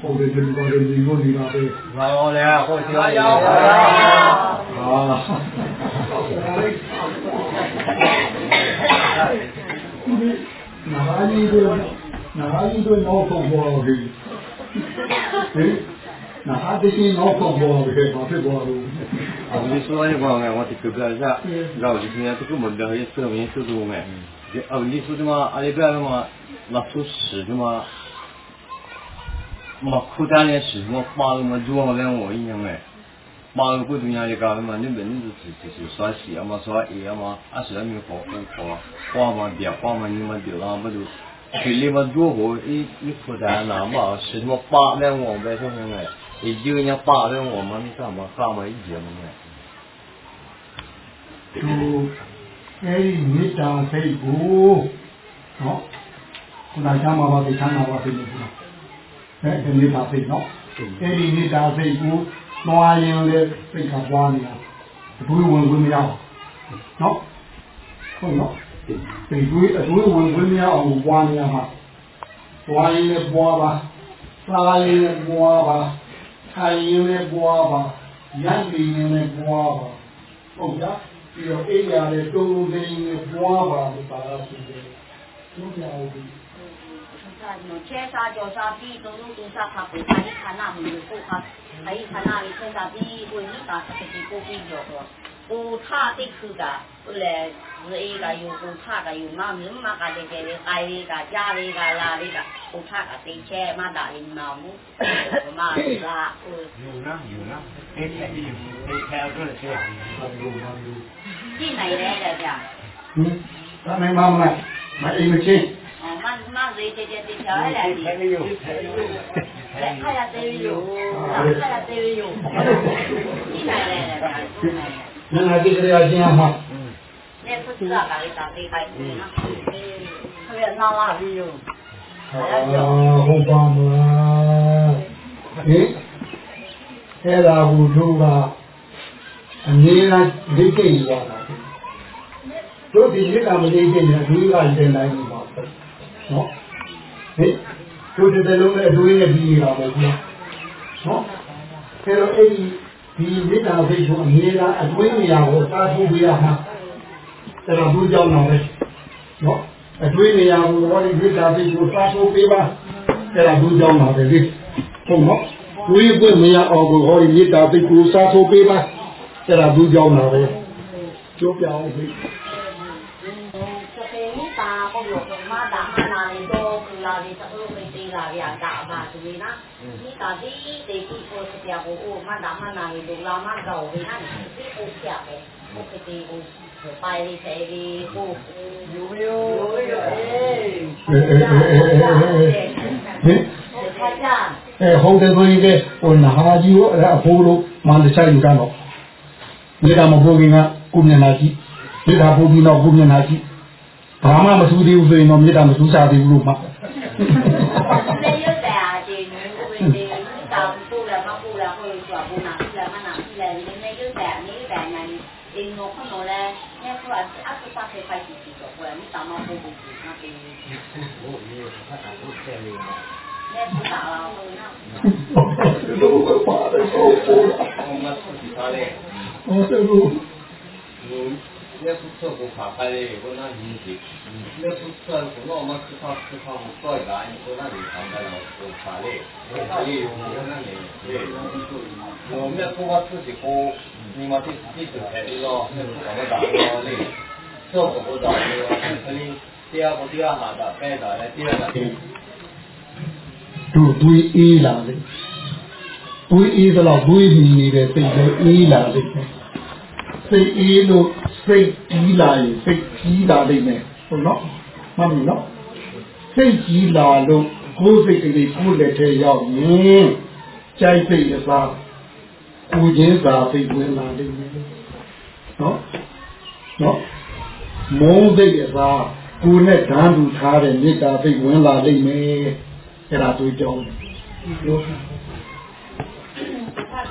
ဟုတ်တယ်ဒီကောင်တွေညီကိုနေတာပဲ။ဘာရောလဲဟုတ်တယ်။ဘာရောလဲ။ဟာ။နာဟာကြီးတို့နာဟာကြီးတို့နောက်ဆုံးပေါ်လို့ဒီ။ဟင်။နာဟာကြီးနောက်ဆုံးပေါ်လို့ခဲ့ပါဖြစ်ပေါ်လို့။အခုဒီစိုးရဲကောင်ကဝတ်တူပြကြ။တော့ဒီနေ့တခုမှလည်းရစုံရစုံမယ်။ဒီအခုဒီစိုးဒီမှာအရေးပြရမှာမဆုစဒီမှာ 没口袋，你吃什么？八万的，你买多少？两万块钱。买个柜子，你家的嘛，你买，你就是，就是刷鞋嘛，刷鞋嘛，还是人民币好，好，花嘛，点花嘛，你买点，那不就，给你买多少？你你口袋，那嘛，吃什么？八两万块钱。兄弟们，也就人家八两万嘛，你干嘛？干嘛？一借嘛，哎。 အဲဒီမေတ္တာစိတ်နော်အဲဒီမေတ္တာစိတ်ကိုတွားရင်လည်းစိတ်ကပွားနေတာအတူဝင်ဝင်မရအောင်နော်ဟုတ်နော်ဒီတွေးအတူဝင်ဝင်မရအောင်ပွားနေရမှာတွားရင်လည်းပွားပါစားရင်လည်းပွားပါထိုင်ရင်လည်းပွားပါရိုက်ရင်လည်းပွားပါဟုတ်ကြပြီးတော့အိယာလည်းတုံးတုံးသိင်းနဲ့ပွားပါလို့ပါလာရှိတယ်။ဘုရား 他什么切沙脚沙地都弄都沙卡布，他一看那没有布卡，他一看那里看啥地，我一打他自己布地脚个，布塔的去个，后来是一个有布塔个有嘛没嘛个的的的，爱的个家的个拉的个，布塔个对切嘛打领毛姆，嘛是啦，有呢有呢，哎哎有，哎还有多少钱？有有有，进来来了的，嗯，那没毛没，没一毛钱。 မှန်မှန်ရေးတဲ့တဲ့ချာလာဒီလက်ခရသေးရုံလက်ခရသေးရုံဒီနိုင်လေနာဒီကြရချင်းအမလက်ဖုတ်လာပါလေတာပေးခိုင်းနော်ခရနာလာပြီးရုံဟုတ်ပါမလားဟင်အဲ့ဒါဟူတို့ကအမြဲတမ်းဒိတ်ကြည့်ရတာတို့ဒီလက်ကမလေးချင်းနဲ့ဒီကတင်တိုင်း နော်ဟင်တို့ဒီလုံးနဲ့အတွေးနဲ့ပြီးရပါဘူးနော်အဲ့တော့အဲ့ဒီဒီမေတ္တာဘိက္ခုအနည်းလားအတွေးနေရာကိုစားဖို့ပြရမှာအဲ့တော့ဘူးကြောင်းတော့ပဲနော်အတွေးနေရာကိုဟောဒီမေတ္တာဘိက္ခုစားဖို့ပြပါအဲ့ဒါဘူးကြောင်းတော့ပဲလေဟုတ်နော်တွေးပွင့်မရအောင်ကိုဟောဒီမေတ္တာဘိက္ခုစားဖို့ပြပါအဲ့ဒါဘူးကြောင်းတော့ပဲကျိုးပြအောင်ပြီ这大不有跟妈大妈那里多，跟那里他都会对那里大嘛，对呢。你到底得去做是表不？我妈大妈那里多，老妈老会那里是不晓得，不会对不？是拜的谁的？不有有有有哎！哎，好歹说一个，我拿酒，然后葫芦，妈的，下雨干了，你干嘛不给俺姑娘拿去？你咋不给老姑娘拿去？ ဘာမှမထူးသေးဘူးဆိုရင်တော့မြေတာမထူးစားသေးဘူးလို့မှ 那有在啊，这你会 내부터 그 바깥에 거나 인식 내부터 그거 엄마 급하 급하고 또이가 아니거나 안달나고 바래 바래 용어는 네 몸에 소가 쓰시고 니마티 스피드 해리로 그거 다거리 저거 보다 그리တရားကိုတရားမှာတာပဲတာလဲတရားတာတို့တွေးအေးလာတယ်တွေးအေးသလောက်တွေးနေနေတဲ့စိတ်တွေအေးလာတယ်စိတ်အေးလို့ စိတ်ကြီးလာရင်စိတ်ကြီးလာလိမ့်မယ်ဟုတ်နော်မှန်ပြီနော်စိတ်ကြီးလာလို့ကိုယ်စိတ်ကလေးကိုယ်လက်ထဲရောက်ရင်ကြိုက်စိတ်အစားကိုချင်းစာစိတ်ဝင်လာလိမ့်မယ်နော်နော်မုန်းစိတ်အစားကိုယ်နဲ့ဓာန်တူထားတဲ့မေတ္တာစိတ်ဝင်လာလိမ့်မယ်အဲ့ဒါတွေးကြောင်းလို့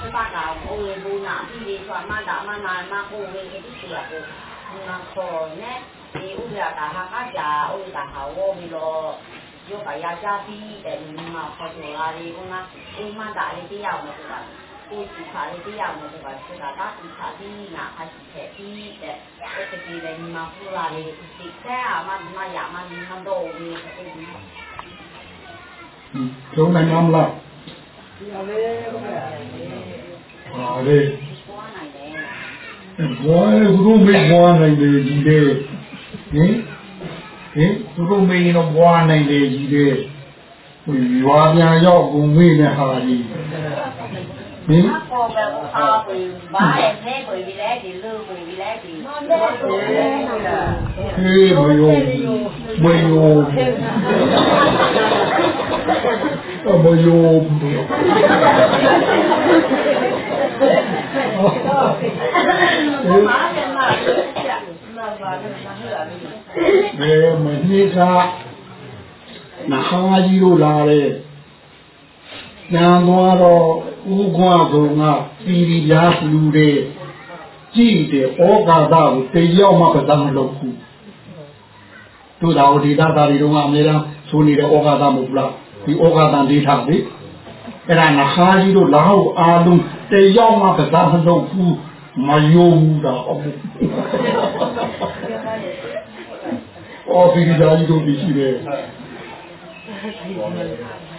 pada oleh buna ini sama dama nama kuwe itu siapa mengakone di udah tahan aja udah hawa milo yo kaya jadi dan lima kau lari kuna cuma dari dia mau tuh ကိုယ်စီခါလေးတရားမလို့ပါဆိုတာကဒီခါဒီနာအစ်ချက်ဒီတဲ့တကယ်လည်းမှာပူလာလေးစိတ်ထဲအမှန်မှရမှန်းတော့ဘူးဒီကိစ္စ။ဟုတ်တယ်မလား။ ဟုတ်လေဟုတ်ပါလားဟုတ်လေဘောရုံမေးဘောနိုင်လေကြီးတယ်ဟင်ဟင်ရုံမေးရောဘောနိုင်လေကြီးတယ်ဟိုရွာပြန်ရောက်ကုန်မေးတဲ့ဟာကြီး ဟင်ကိုပဲဟာပြီးဘာလဲနေပြီးလဲဒီလူပြီးလဲဒီဟေးမယောမယောအမယောဘယ်မနေ့ကနှာခေါင်းကြီးတို့လာတဲ့ညာသွားတော့ ဥကွာကုံကပြည်ပြည်ရားလူတဲ့ကြည့်တယ်ဩကာသကိုတယောက်မှပဒမလုပ်ဘူးတို့တော်ဒေသသားတွေတော့အများအားဆိုနေတဲ့ဩကာသမဟုတ်လားဒီဩကာသဒေသလေအဲ့ဒါနဟာကြီးတို့လာဟုတ်အားလုံးတယောက်မှပဒမလုပ်ဘူးမယုံဘူးတော့အော်ပြည်ပြည်သားကြီးတို့ပြီးရှိတယ်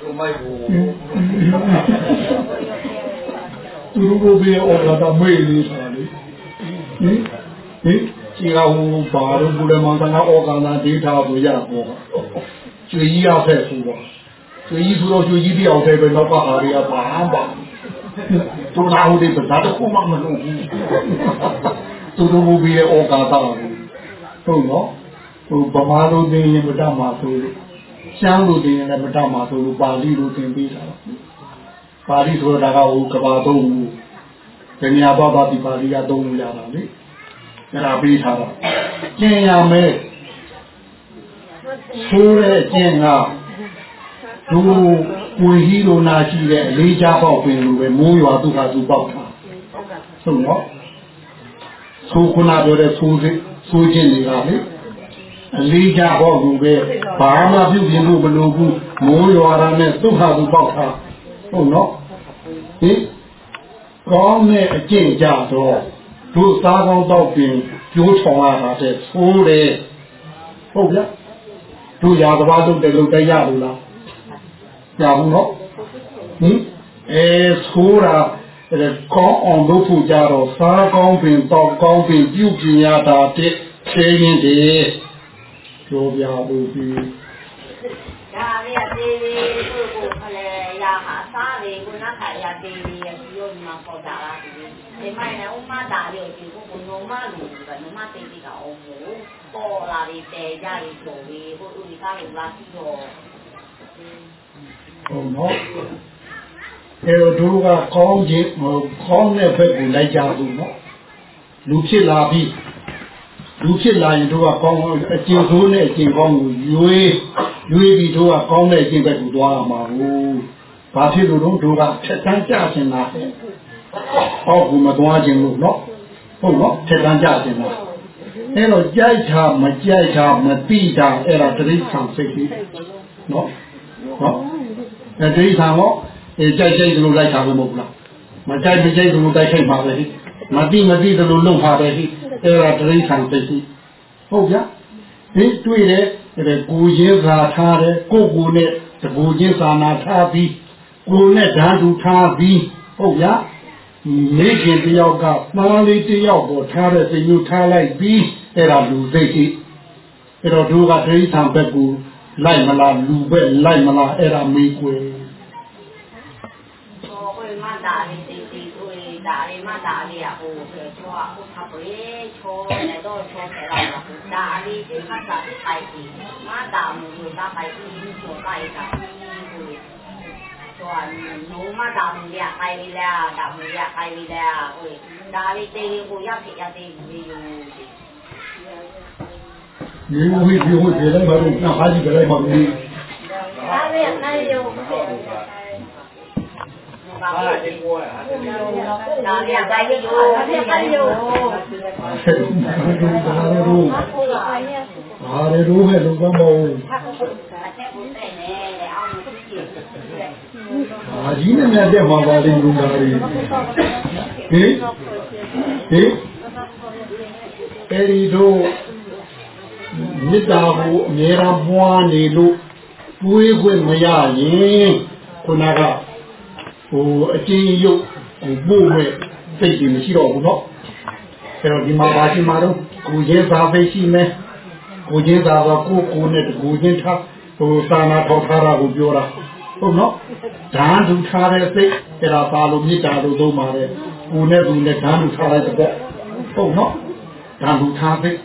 ကိုမိုက်ကိုသူကိုပြောအော်လာတာမေးလေးဆိုတာလေဟင်ဟင်ကြီးကဟိုဘာလို့ဘုရားမန္တနာအော်ကန်တာဒေတာကိုရတော့ကျွေကြီးရဖက်ဆိုတော့ကျွေကြီးဆိုတော့ကျွေကြီးတယောက်တည်းပဲတော့ပါဟာရီကဘာမှမသူနာဟိုဒီပဇာတခုမှမလုပ်ဘူးသူတို့ဘုရားအော်ကန်တာဟုတ်နော်ဟိုဗမာတို့နေရင်မတတ်မှာဆိုလို့ ရှမ်းလိုသင်ရင်လည်းမတတ်မှာဆိုလို့ပါဠိလိုသင်ပေးတာပါဠိဆိုတာကဟိုကဘာသုံးဘူးဘယ်နေရာသွားသွားဒီပါဠိကသုံးလို့ရတာလေအဲ့ဒါပြီးထားတာကျင်ရမယ်ဆိုးတဲ့ကျင်ကဒူကိုဟီလိုနာရှိတဲ့အလေးချပေါက်ပင်လိုပဲမိုးရွာသူဟာသူပေါက်တာဟုတ်နော်ဆိုးခုနပြောတဲ့ဆိုးစိဆိုးခြင်းတွေကလေ အလေးချပေါက်လိုပဲဘာမှပြုပြင်လို့မလိုဘူးမိုးရွာတာနဲ့သူဟာသူပေါက်တာဟုတ်နော်ဟင်ကောင်းတဲ့အကျင့်ကြတော့တို့သားကောင်းတော့ပြင်ကျိုးထောင်ရတာတဲ့သိုးတယ်ဟုတ်ဗျာတို့ရာသဘာတို့တယ်လို့တရားလို့လားကြာဘူးနော်ဟင်အဲသိုးတာအဲကောင်းအောင်လုပ်ဖို့ကြတော့စားကောင်းပင်တော့ကောင်းပင်ပြုပြင်ရတာတဲ့ခဲရင်တည်း ပြောပြလို့ပြီးဒါလေးအသေးလေးသူ့ကိုခလဲရဟာစားလေးကိုနောက်ခါရသေးလေးရပြီးတော့မှပေါ်တာလားဒီဒီမိုင်းနဲ့ဥမတာလေးကိုဒီကိုကိုလုံးမလို့ကလုံးမသေးသေးကအောင်မို့ပေါ်လာလေးတဲကြလေးဆိုပြီးဟိုဦးဒီကားလေးလာပြီးတော့ဟုတ်နော်အဲတော့တို့ကကောင်းခြင်းဟိုကောင်းတဲ့ဘက်ကိုလိုက်ကြဘူးနော်လူဖြစ်လာပြီး လူဖြစ်လာရင်တို့ကကောင်းအကျင့်ဆိုးနဲ့အကျင့်ကောင်းကိုရွေးရွေးပြီးတို့ကကောင်းတဲ့အကျင့်ဘက်ကိုသွားရမှာဟုတ်ဘာဖြစ်လို့တော့တို့ကထက်တန်းကြခြင်းလားဟောကူမသွားခြင်းလို့နော်ဟုတ်နော်ထက်တန်းကြခြင်းလားအဲ့တော့ကြိုက်တာမကြိုက်တာမသိတာအဲ့ဒါတတိဆံစိတ်ကြီးနော်နော်အဲဒိဋ္ဌာန်ဟောအဲကြိုက်ကြိုက်သလိုလိုက်တာပဲမဟုတ်လားမကြိုက်မကြိုက်သလိုတိုက်ခိုက်ပါပဲဟိမတိမတိသလိုလုံပါပဲဟိ အဲဒါဒိဋ္ဌာန်သိသိဟုတ်ဗျာဟိတွေ့တယ်အဲကိုရင်းစာထားတယ်ကိုကိုနဲ့တကူချင်းစာနာထားပြီးကိုနဲ့ဓာတ်တူထားပြီးဟုတ်ဗျာမိခင်တယောက်ကမှားလေးတယောက်ကိုထားတဲ့စိတ်မျိုးထားလိုက်ပြီးအဲ့ဒါလူသိသိအဲ့တော့သူကဒိဋ္ဌာန်ဘက်ကိုလိုက်မလားလူပဲလိုက်မလားအဲ့ဒါမေးကွယ် ဟိုကိုမတာလေးတီတီ ကိုဒါလေးမတာလေးอ่ะဟိုဆိုတော့ဟိုခပ်လေးချိုးနေတော့ချိုးတယ်တော့ဒါလေးဒီခါစားပိုက်ပြီးမတာမျိုးဒါပိုက်ပြီးချိုးပိုက်တာဟိုဆိုတော့မတာမျိုးရပိုက်ပြီးလားဒါမျိုးရပိုက်ပြီးလားဟိုဒါလေးတေးလေးကိုရဖြစ်ရသေးဘူးဒီဝိဒီဝိဒီလည်းမလို့နာဟာကြီးကလည်း မလို့ဒါလေးနိုင်ရုံဘာအားလဲဒီကိုอ่ะဒါလေးတိုင်းရုံဒါလေးတိုင်းရုံဆက်လို့ဘာလို့ဘာလို့ဟဲ့လူကမောအချက်ကိုတဲ့နဲ့အောင်လို့ကြည့်အာကြီးနဲ့မြတ်တဲ့မှာပါလိမ့်လူသားတွေဟင်ဟင်အဲဒီတို့မေတ္တာကိုအမြဲတမ်းပွားနေလို့တွေးခွင့်မရရင်ခုနက ဟိုအကျဉ်းရုပ်ဟိုပို့မဲ့စိတ်ကြီးမရှိတော့ဘူးเนาะအဲတော့ဒီမှာပါရှိမှာတော့ကိုရဲစာပဲရှိမယ်ကိုချင်းစာကကိုကိုနဲ့တကူချင်းထားဟိုသာနာထောက်ထားတာကိုပြောတာဟုတ်နော်ဓာန်သူထားတဲ့စိတ်အဲ့ဒါပါလို့မေတ္တာလို့သုံးပါတယ်ကိုနဲ့သူနဲ့ဓာန်သူထားလိုက်တဲ့ပေါ့ဟုတ်နော်ဓာန်သူထားစိတ်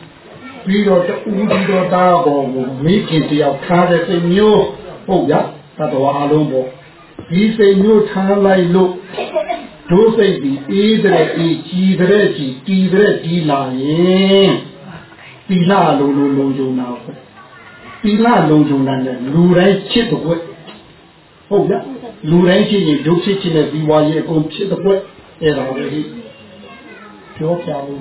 ပြီးတော့တူပြီးတော့တာပေါ်ကိုမိခင်တယောက်ထားတဲ့စိတ်မျိုးဟုတ်ရသတ္တဝါအလုံးပေါ့ ဒီစိတ်မျိုးထားလိုက်လို့ဒုစိတ်ဒီအေးတဲ့အေးကြီးတဲ့ကြီးတီးတဲ့ကြီးလာရင်တီလာလုံးလုံးလုံးကြုံတာပေါ့တီလာလုံးကြုံတယ်လူတိုင်းချစ်တော့ဟုတ်ဗျလူတိုင်းရှိရင်ဒုဖြစ်ခြင်းနဲ့ဒီဝါရေးအကုန်ဖြစ်တဲ့ပွဲအဲ့ဒါပဲဒီပြောပြလို့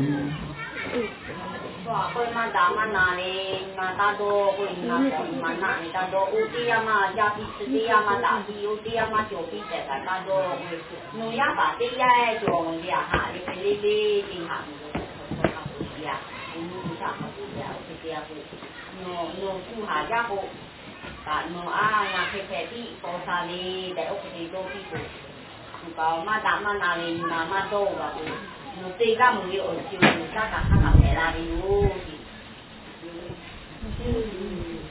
Maka mada mana reh, mata doh boh inakoh inmana, mata doh utiama jah pitiyama jah pi utiama joh pi jah tata doh mu ya bah tiyae joh mu ya ha reh pili be tingha.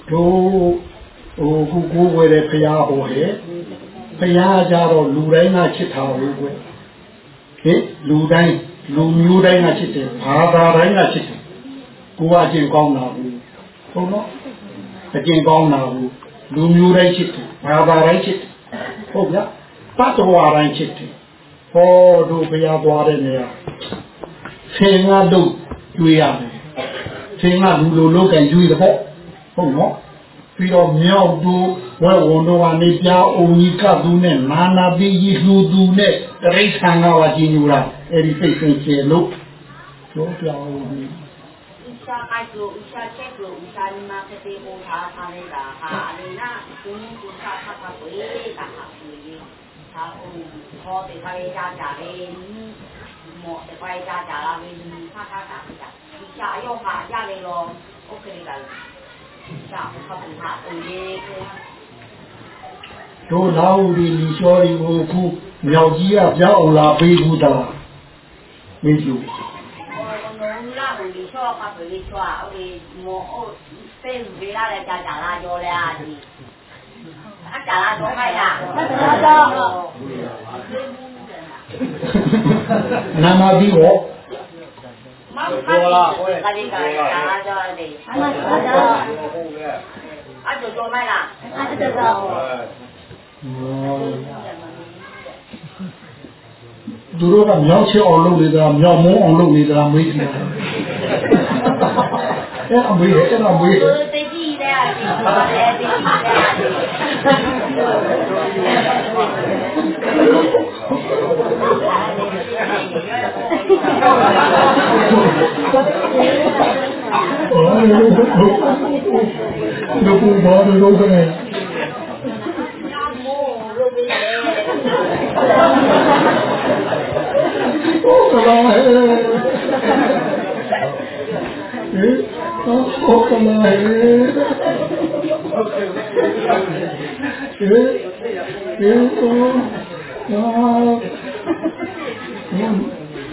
တို့ဟိုခုကိုးဝယ်တဲ့ဘုရားဟောတယ်ဘုရားကြတော့လူတိုင်းကချစ်တာဘူးကွဟင်လူတိုင်းလူမျိုးတိုင်းကချစ်တယ်ဘာသာတိုင်းကချစ်တယ်ကိုကအကျင့်ကောင်းတာဘူးဟုတ်နော်အကျင့်ကောင်းတာဘူးလူမျိုးတိုင်းချစ်တယ်ဘာသာတိုင်းချစ်တယ်ဟုတ်ဗျာတတ်တော်တိုင်းချစ်တယ်ဟောတို့ဘုရားသွားတဲ့နေရာဆင်ငါတို့ ကျွေးရမယ်သင်ကလူလိုလောကန်ကျွေးတယ်ပေါ့ဟုတ်နော်ပြီးတော့မြောက်တို့ဝဲဝန်တို့ကနေပြအုံကြီးကသူနဲ့မာနာပိကြီးလူသူနဲ့တရိษံကဝကြီးညူတာအဲ့ဒီစိတ်ဆင်ကျေလို့ပြောပြအောင်ဦးရှာကိုက်လို့ဦးရှာချက်လို့ဦးရှာနီမာကတိဟောတာဟာလေတာဟာအလနာကိုင်းကိုစားဖတ်ပါကိုလေတာဟာကိုလေသာအုံခေါ်တဲ့ခရေကြကြလေ 么的外家家啦，为你看看啥子的，你家要嘛家里咯，OK 的，家不靠谱他，我也。တို့လာဦးဒီလီလျှော်ဒီကိုခုမြောက်ကြီးကပြောင်းအောင်လာပေးဘူးတာမိကျူအကြလာတော့ခိုင်းတာ hu li cho a wi mo o te vi la le ja ja la jo le a di a ja la jo mai la ja ja နာမပြီးတော့ ma ka ni ka ni ka ja la jo le ma ja ja a jo jo mai la a jo jo သူတို့ကမြောက်ချအောင်လုပ်နေတာမြောက်မုန်းအောင်လုပ်နေတာမေးတယ်အဲ့အမေးအဲ့အမေး te ji le a di le te ji le a di တို့ဘူဘာလို့လဲ na mo lo bi le ဟုတ်ကလားဟဲ့ဟင်ဟုတ်ကလားဟဲ့ဟင်ဟင်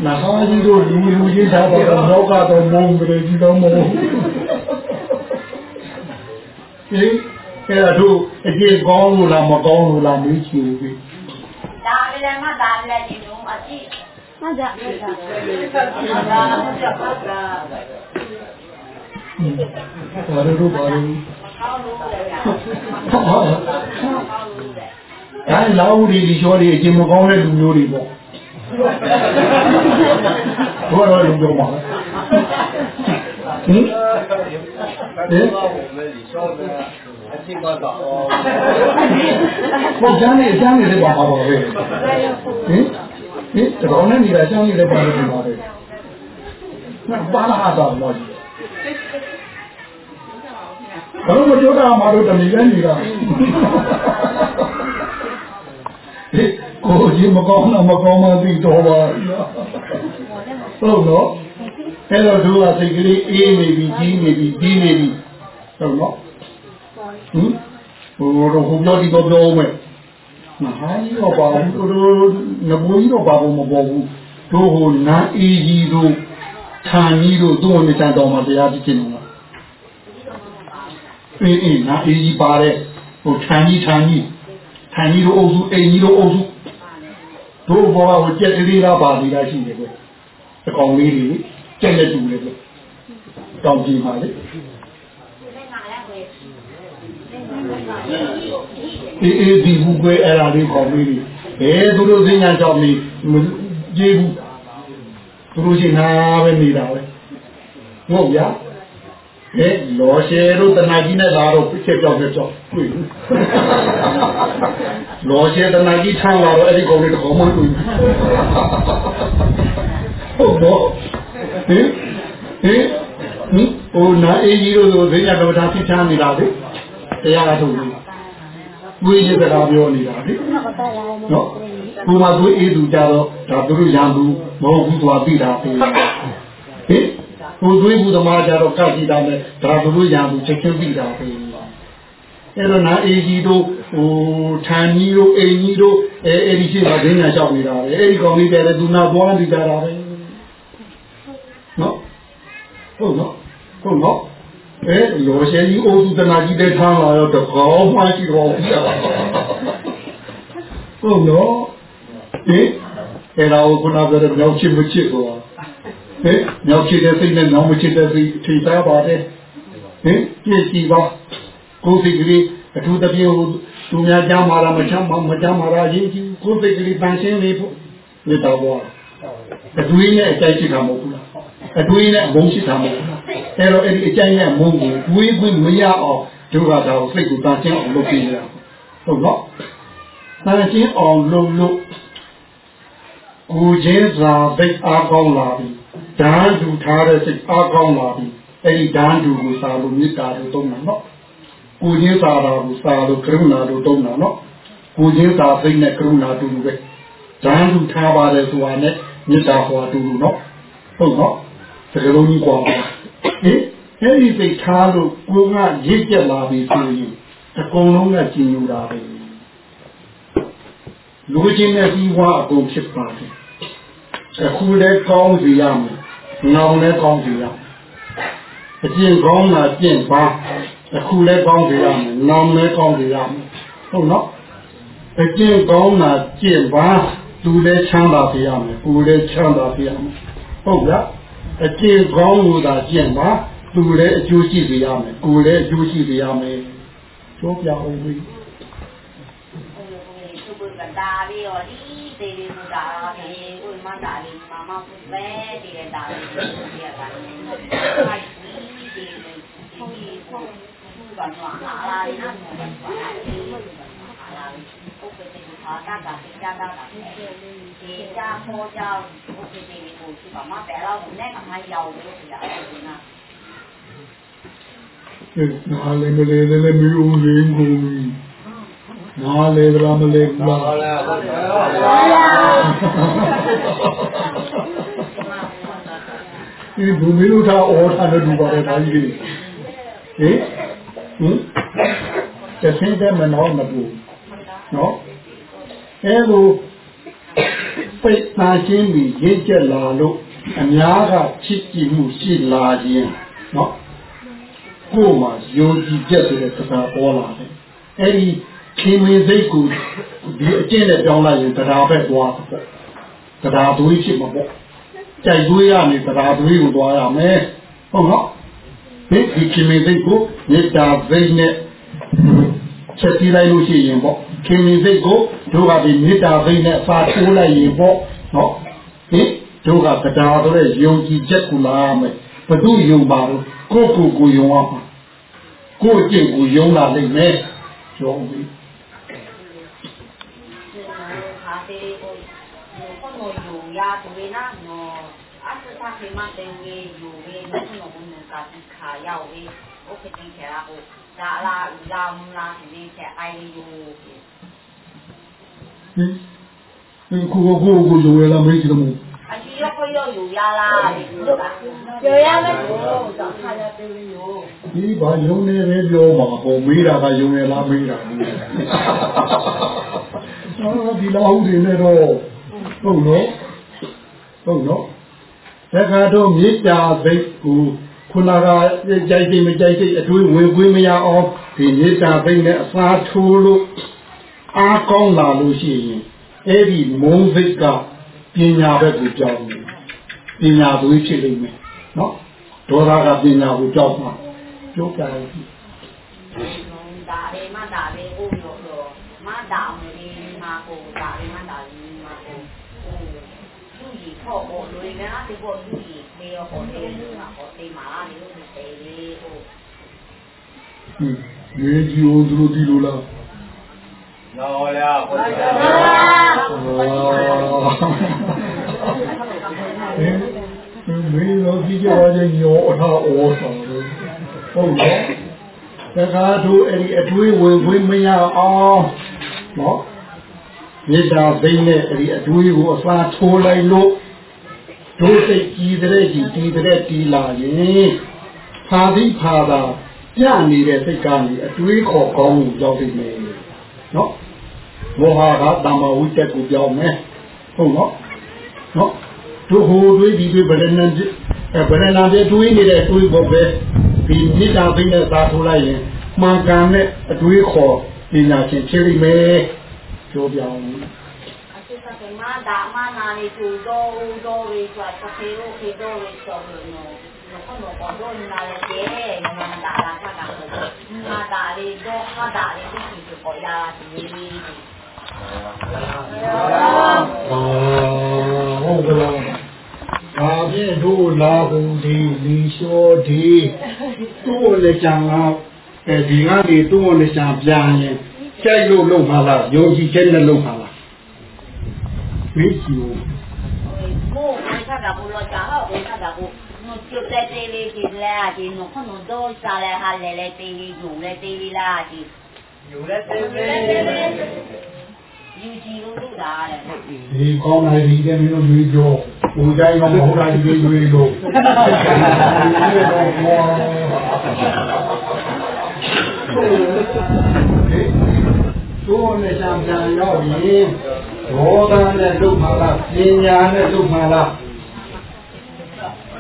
နာဟာကြီးတို့လူလူချင်းသားတော့တော့ကတော့မုန်းကြတယ်ဒီတော့မုန်းဟင်အဲ့ဒါတို့အကျေကောင်းလို့လားမကောင်းလို့လားမေးချင်ပြီ da le ma da le di no a ji ဘာလို့ဘာလို့ kao lu le ya ဒါလာဦးဒီဒီချောဒီအကျင်မကောင်းတဲ့လူမျိုးတွေပေါ့ ဘောရောရုံတော့မှာဟင်ဟင်ကိုကျမ်းနေကျမ်းနေလေးပါပါပါပဲဟင်ဟင်တော်နေနေတာကျမ်းနေလေးပါလို့ပြောတယ်ငါပါလာတာမဟုတ်ဘူးဘာလို့မကြောက်တာမလို့တမီးလည်းနေတာဟင် ကိုကြီးမကောင်းတော့မကောင်းမှသိတော့ပါဟုတ်တော့အဲ့တော့သူကစိတ်ကလေးအေးနေပြီကြီးနေပြီကြီးနေပြီဟုတ်နော်ဟင်ဟိုတော့ဟိုပြောဒီတော့ပြောမယ်မဟာကြီးတော့ပါဘူးတို့နဘိုးကြီးတော့ပါဘူးမပေါ်ဘူးတို့ဟိုနာအေးကြီးတို့ဌာကြီးတို့သူ့အနေနဲ့တော်မှာတရားကြည့်နေမှာအေးအေးနာအေးကြီးပါတယ်ဟိုဌာကြီးဌာကြီးဌာကြီးတို့အုပ်စုအိမ်ကြီးတို့အုပ်စု တို့ဘောကဟိုကြက်လေးလားပါနေတာရှိတယ်ကွအကောင်လေးတွေကြက်လက်တူလေကွတောင်ကြီးပါလေအေးအေးဒီဘူးပဲအဲ့ဒါလေးကောင်လေးတွေဘယ်သူတို့စဉ္ညာကြောင့်နေမကြည့်ဘူးသူတို့ရှိနာပဲနေတာပဲဟုတ်ဗျာ ဟဲ့လောရှယ်တို့တနာကြီးနဲ့လာတော့ပြစ်ကြောက်ပြစ်ကြောက်တွေ့လောရှယ်တနာကြီးထားလာတော့အဲ့ဒီကောင်လေးတစ်ကောင်မှတွေ့ဟုတ်တော့ဟင်ဟင်ဟင်ဟိုနာအေးကြီးတို့ဆိုဈေးရတော်တာဖြစ်ချမ်းနေတာလေတရားထုတ်လို့ဝိရစကားပြောနေတာလေနော်ဘုမသူအေးသူကြတော့ဒါသူတို့ရံသူမဟုတ်ဘူးသွားပြီးတာပဲဟင် ဟိုသွေးဘူးသမားကြတော့ကတ်ကြည့်တာနဲ့ဒါသူတို့ရံသူချက်ချင်းပြီးတာပဲအဲ့တော့နာအေးကြီးတို့ဟိုထန်ကြီးတို့အိမ်ကြီးတို့အဲအဲ့ဒီရှိမှဒင်းညာလျှောက်နေတာပဲအဲ့ဒီကောင်လေးကြတဲ့သူနာသွားနေကြတာပဲနော်ဟုတ်နော်ဟုတ်နော်အဲလောရှယ်ကြီးအိုးသူတနာကြီးတဲ့ထားလာတော့တကောင်းမှရှိတော့ဘူးဟုတ်နော်ဟင်အဲ့တော့ခုနကပြောတဲ့မြောက်ချစ်မချစ်ကွာ ဟင်မြောက်ချစ်တဲ့စိတ်နဲ့မြောက်မချစ်တဲ့စိတ်ထိသားပါတယ်ဟင်ကြည့်ကြည့်ပါကိုယ်စိတ်ကလေးအထူးသဖြင့်ဟိုသူများကြားမှာလားမချမ်းမချမ်းမှာလားရင်ကြီးကိုယ်စိတ်ကလေးပန်းရှင်းနေဖို့လက်တော်ဘောအတွေးနဲ့အကြိုက်ရှိတာမဟုတ်ဘူးလားအတွေးနဲ့အမုန်းရှိတာမဟုတ်ဘူးလားအဲ့တော့အဲ့ဒီအကြိုက်နဲ့အမုန်းကိုတွေးခွင့်မရအောင်တို့ကဒါကိုစိတ်ကိုတန်ရှင်းအောင်လုပ်ပြနေတာဟုတ်နော်တန်ရှင်းအောင်လုပ်လို့ကိုချင်းစာစိတ်အားကောင်းလာပြီ ဓာန်တူထားတဲ့စိတ်အားကောင်းလာပြီအဲ့ဒီဓာန်တူကိုစာလို့မေတ္တာလို့သုံးတာနော်ကိုချင်းစာတာကိုစာလို့ကရုဏာလို့သုံးတာနော်ကိုချင်းစာစိတ်နဲ့ကရုဏာတူပဲဓာန်တူထားပါတယ်ဆိုတာနဲ့မေတ္တာဟောတူလို့နော်ဟုတ်နော်စကလုံးကြီးကွာဟင်အဲ့ဒီစိတ်ထားလို့ကိုကရစ်ကြက်လာပြီဆိုရင်အကုန်လုံးကကြည်ညိုတာပဲလူချင်းနဲ့ပြီးွားအကုန်ဖြစ်ပါတယ်အခုလည်းကောင်းစီရမယ် နောင်လည်းကောင်းစီရမယ်အကျင့်ကောင်းတာကျင့်ပါအခုလည်းကောင်းစီရမယ်နောင်လည်းကောင်းစီရမယ်ဟုတ်နော်အကျင့်ကောင်းတာကျင့်ပါသူလည်းချမ်းသာစေရမယ်ကိုယ်လည်းချမ်းသာစေရမယ်ဟုတ်လားအကျင့်ကောင်းလို့သာကျင့်ပါသူလည်းအကျိုးရှိစေရမယ်ကိုယ်လည်းအကျိုးရှိစေရမယ်ပြောပြအောင်ပြီ ဒါလေးရောဒီသေးလေးမဒါဒီဥမဒါလေးမမပဲဒီဒါလေးဒီရတာဒီဒီဒီဒီဆုံးဘာမှအားလာနေမှာပါအားလာဥပဒေဟာတာကပြတာတာဒီကြခေါ်ကြောင့်ဥပဒေကိုဒီမှာမပဲတော့နဲ့ကမှရောက်လို့ပြရတယ်နော်နားလည်းမလဲလည်းမယူရင်းကိုနား လည်းလားမလဲဘူးလားဟုတ်လားဟုတ်ဒီဘူမီလူထားအော်ထားတဲ့ဒီပါတယ်ဒါကြီးဟင်ဟင်တဆင်းတဲ့မနောမပူနော်အဲလိုပိတ်နာချင်းပြီးရင့်ကျက်လာလို့အများကချစ်ကြည်မှုရှိလာခြင်းနော်ကိုယ်မှာယုံကြည်ချက်ဆိုတဲ့စကားပေါ်လာတယ်အဲဒီ ခင်မင်းစိတ်ကိုဒီအကျင့်နဲ့ပြောင်းလိုက်ရင်တရားပဲသွားတာပေါ့တရားသွေးဖြစ်မှာပေါ့ကြိုက်သွေးရနေတရားသွေးကိုသွားရမယ်ဟုတ်နော်ဒီဒီခင်မင်းစိတ်ကိုမေတ္တာစိတ်နဲ့ချက်တီးလိုက်လို့ရှိရင်ပေါ့ခင်မင်းစိတ်ကိုတို့ကဒီမေတ္တာစိတ်နဲ့အစာထိုးလိုက်ရင်ပေါ့နော်ဟင်တို့ကတရားဆိုတဲ့ယုံကြည်ချက်ကိုလာမယ်ဘု து ယုံပါလို့ကိုယ့်ကိုယ်ကိုယုံရမှာကိုယ့်အကျင့်ကိုယုံလာလိမ့်မယ်ပြောပြီ ဟာတေကိုကိုနိုယူရာတူဝေနာနောအ 慢的为有为那什么我们家的卡要为，我肯定起来我打啦啦唔啦，肯定起哎呦。嗯，嗯，过过过过有为了没记得么？啊，就要过要有呀啦，有呀呗，早看了都有。你把有那那表嘛，我没啦，把有那啦没啦。啊，ဒီလောက်နေတော့ဟုတ်နော်ဟုတ်နော် တခါတော့မေတ္တာစိတ်ကိုခုနကကြိုက်စိတ်မကြိုက်စိတ်အတွေးဝင်ခွင့်မရအောင်ဒီမေတ္တာစိတ်နဲ့အစားထိုးလို့အားကောင်းလာလို့ရှိရင်အဲ့ဒီမုန်းစိတ်ကပညာဘက်ကိုကြောက်တယ်ပညာသွေးဖြစ်လိမ့်မယ်နော်ဒေါသကပညာကိုကြောက်မှာပြောပြရစီဒါလေးမဒါလေးကိုရောတော့ ဒါလေးမဒါလေးမှာကိုသူ့ကြီးဖို့ပေါ်လို့ရတာဒီပေါ်သူ့ကြီးဒီရောဟိုဒီဟိုဒီမှာဒီလိုဒီလေးဟိုဟင်းရေကြီးဦးသူတို့ဒီလိုလားနော်လေဟုတ်တယ်ဟင်းမေးတော့ဒီကြောချင်းညောအထာဩဆောင်လို့ဟုတ်နော်တခါတို့အဲ့ဒီအတွေးဝင်ခွင့်မရအောင်နော်မေတ္တာဘိန်းနဲ့အဲ့ဒီအတွေးကိုအစားထိုးလိုက်လို့ တို့စိတ်ကြည်တဲ့ကြည်တည်တဲ့တည်လာရင်ဖာပြီးဖာတာပြနေတဲ့စိတ်ကနေအတွေးခေါ်ကောင်းကိုရောက်နေမယ်နော်မောဟကတမ္မာဝိတက်ကိုပြောင်းမယ်ဟုတ်နော်နော်တို့ဟိုတွေးဒီတွေးဗရဏန်အဲဗရဏန်တွေတွေးနေတဲ့တွေးဖို့ပဲဒီမေတ္တာဘိန်းနဲ့သာထိုးလိုက်ရင်မှန်ကန်တဲ့အတွေးခေါ်ပညာရှင်ဖြစ်လိမ့်မယ်ပြောပြအောင် အခုကတည်းကဒါမှနာနေသူတော့ဦးတော့ဝေးဆိုတော့ခေလို့ခေတော့ဝေးဆိုလို့နော်တော့တော့တော့တော့နာလေတဲ့နာတာလာခတာနာတာလေးတော့ခတာလေးဒီကိုပေါ်လာဒီလေးဟုတ်ကလားဒါဖြင့်တို့လာဘူးဒီလီလျှောဒီတို့လည်းကြံတော့အဲဒီကနေတို့လည်းကြံပြန်ရင်ကြိုက်လို့လုံပါလားယုံကြည်ချက်နဲ့လုံပါလား မေးကြည့်ဦးမို့ဝေထားတာဘူးလို့ကြာဟောဝေထားတာဘူးနော်ကျွတ်တဲ့တေးလေးဒီလာဒီနော်ခဏတော့စားလဲဟာလဲလဲတေးလေးယူလဲတေးလေးလားဒီယူလက်သေးသေးယူကြည့်လို့တာတဲ့ဒီကောင်းလာဒီကမင်းတို့မေးကြောဟိုတိုင်းကမဟုတ်တာဒီတွေလို့တို့လည်း ကြံပြန်ရောက်ရင်ဒေါသနဲ့လုံပါလားပညာနဲ့လုံပါလား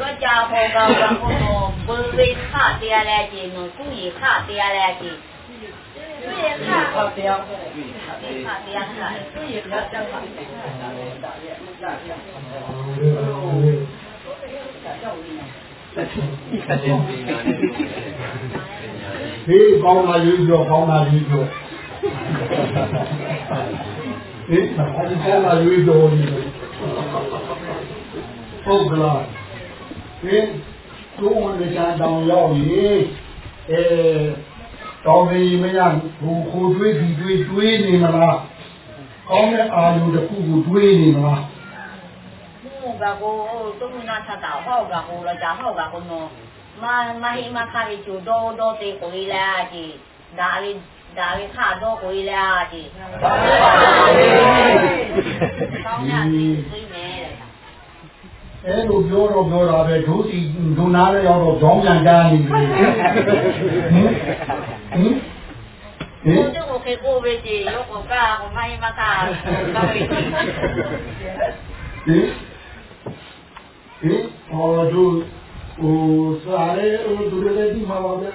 လို့ကြာဖို့ကောင်းကောင်းကိုဘယ်ဝေခတရားလဲဒီနော်သူ့ရခတရားလဲဒီသူ့ရခခတရားခတရားခသူ့ရခကြောက်ပါဟေးကောင်းလာရေးကြောကောင်းလာရေးကြော ဟေးအဲဒီကောင်းလာရေးကြောဒီဟုတ်ကလားဟေးကိုယ်ဝန်ကြံတောင်ရောက်ရင်အဲတော်ပြီမရဘူးခိုးတွေးပြီးတွေးတွေးနေမလားကောင်းတဲ့အာယုတစ်ခုကိုတွေးနေမလားမို့ကကိုသူ့နာထတာဟောကကိုလို့ကြာဟောကကိုနော်မမဟိမခါရီကျတော့တော့တေကိုလာဒီဒါလေး ဒါပဲခါတော့ကိုကြီးလားဒီကောင်းရသေးသိမယ်တဲ့အဲ့လိုပြောတော့ပြောတာပဲဒုစီဒုနာလည်းရောက်တော့ကြောင်းပြန်ကြားနေပြီဟင်ဟင်ဘုရားကိုခေကိုပဲကြည့်ရောကကာကိုမိုင်းမကာကောင်းပြီဟင်ဟင်ဟောတို့ဟိုစားလေဟိုဒုရလည်းဒီမှာပါဗျာ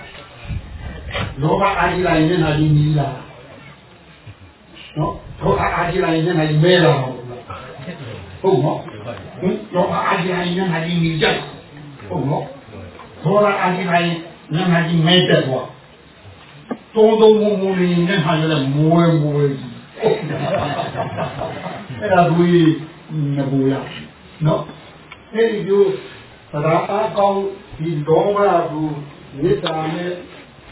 လောဘအာကြီးလိုက်နေတာဒီနီးလာနော်လောဘအာကြီးလိုက်နေတာဒီမဲလာဟုတ်နော်ဟင်လောဘအာကြီးလိုက်နေတာဒီနီးကြဟုတ်နော်ဒေါ်လာအာကြီးလိုက်နေတာဒီမဲတက်သွားသုံးသုံးမုံမုံလေးနဲ့ဟာရတဲ့မွေးမွေးကြီးအဲ့ဒါတွေ့ငဘူရနော်အဲ့ဒီကျိုးသဒ္ဒါအကောင်းဒီဒေါမဘူမေတ္တာနဲ့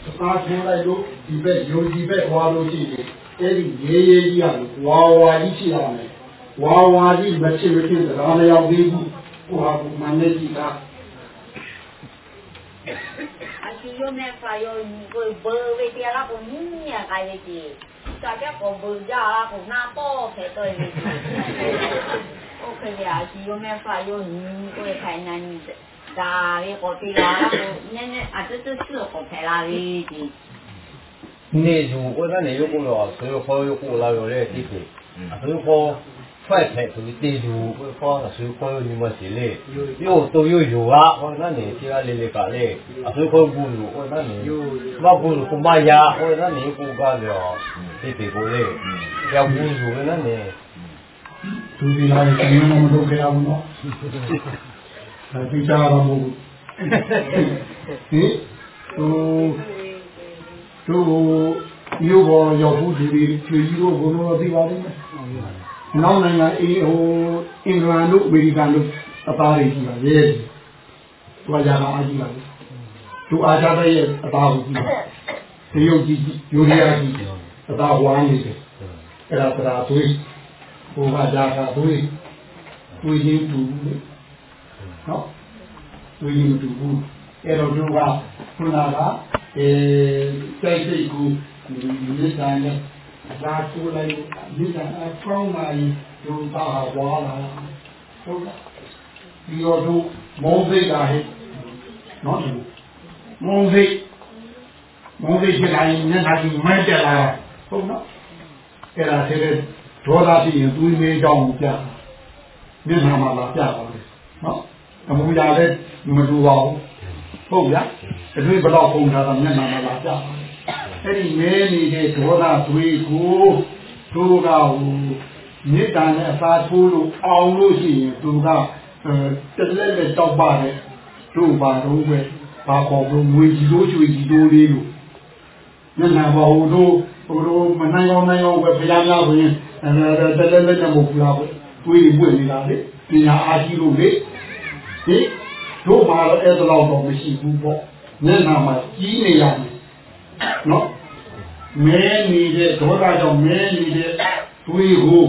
အသာထိုးလိုက်လို့ဒီဘက်ယုံကြည်ဘက်သွားလို့ရှိရင်အဲ့ဒီရေးရေးကြီးကဝါဝါကြီးဖြစ်အောင်လေဝါဝါကြီးမဖြစ်မဖြစ်သဒ္ဒါမရောက်သေးဘူးဟိုဟာကမနဲ့ကြည့်တာ Aquí yo me fallo, pues, pues, que la con niña, calle, que, ya que con pues, ya, con una pose, todo el Ok, ya, aquí yo me fallo, pues, que nan, da, le, con tira, con, nene, a这这是con que la vi, que, နေယူကိုယ်ကနေရုပ်ကိုတော့ဆွေးခေါ်ရုပ်ကိုလာရတဲ့ဒီကိဆွေးခေါ်ဖိုက်ဖက်သူတေယူကိုခေါ်ဆွေးခေါ်ယူမစီလေယောတူယောယူဟာဟောနာနေတီရလေးလေးကလေအဆွေးခေါ်ဘူးလို့ဟောနာနေမဘူးလို့ကမယာဟောနာနေကိုကရောဒီတေကိုလေရောက်ဘူးလို့နာနေ သူဒီလာရင်ကျွန်တော်မလုပ်ကြဘူးနော် ဒါသိကြတော့မဟုတ်ဘူးဟင်ဟိုတို့မျိုးပေါ်ရောက်ဘူးဒီဒီချွေကြီးတို့ဘုံတော်သိပါလိမ့်မယ်နောက်နိုင်ငံအေးဟိုအင်္ဂလန်တို့အမေရိကန်တို့အသားတွေရှိပါရဲ့သူကຢာကအားကြီးပါလေသူအားကြတဲ့ရဲ့အသားကိုကြည့်တရုတ်ကြီးယူရီးယားကြီးအသားဝါနေတယ်အဲ့ဒါတရားသွေးဟိုကຢာကသွေးသွေးချင်းတူလေ နော်သွေးချင်းတူဘူးအဲ့တော့သူကခုနကအဲတိုက်စိတ်ကိုမြေတန်နဲ့လာတူလိုက်မြေတန်အဖောင်းလာရင်သူသာဝါလာဟုတ်လားဒီတော့သူမုံစိတ်ကဟဲ့နော်မုံစိတ်မုံစိတ်ဖြစ်လာရင်မျက်နှာကြီးမဲတက်လာဟုတ်နော်အဲ့ဒါဆဲတဲ့ဒေါသဖြစ်ရင်သူ့မေးကြောင်းပြမျက်နှာမှာလာပြပါလေနော် အမူအရာလည်းမတူပါဘူးဟုတ်ဗျာအတွေ့ဘယ်တော့ပုံထားတာမျက်နှာမှာလာပြပါအဲ့ဒီမဲနေတဲ့ဒေါသတွေးကိုတို့ကဟိုမေတ္တာနဲ့အသာထိုးလို့အောင်လို့ရှိရင်သူကအဲတလက်လက်တောက်ပါတယ်တို့ပါတော့ပဲဘာခေါ်လို့ငွေကြီးတို့ချွေကြီးတို့လေးလို့မျက်နှာပေါ်တို့ဟိုတို့မနိုင်အောင်နိုင်အောင်ပဲဖျားများဆိုရင်အဲတလက်လက်နဲ့မဟုတ်ဘူးလားတွေးပွင့်နေတာလေပညာအားကြီးလို့လေ ဟိတို့မှာတော့အဲ့ဒါတော့မရှိဘူးပေါ့မျက်နှာမှာကြီးနေရမယ်နော်မဲနေတဲ့ဒေါသကြောင့်မဲနေတဲ့တွေးကို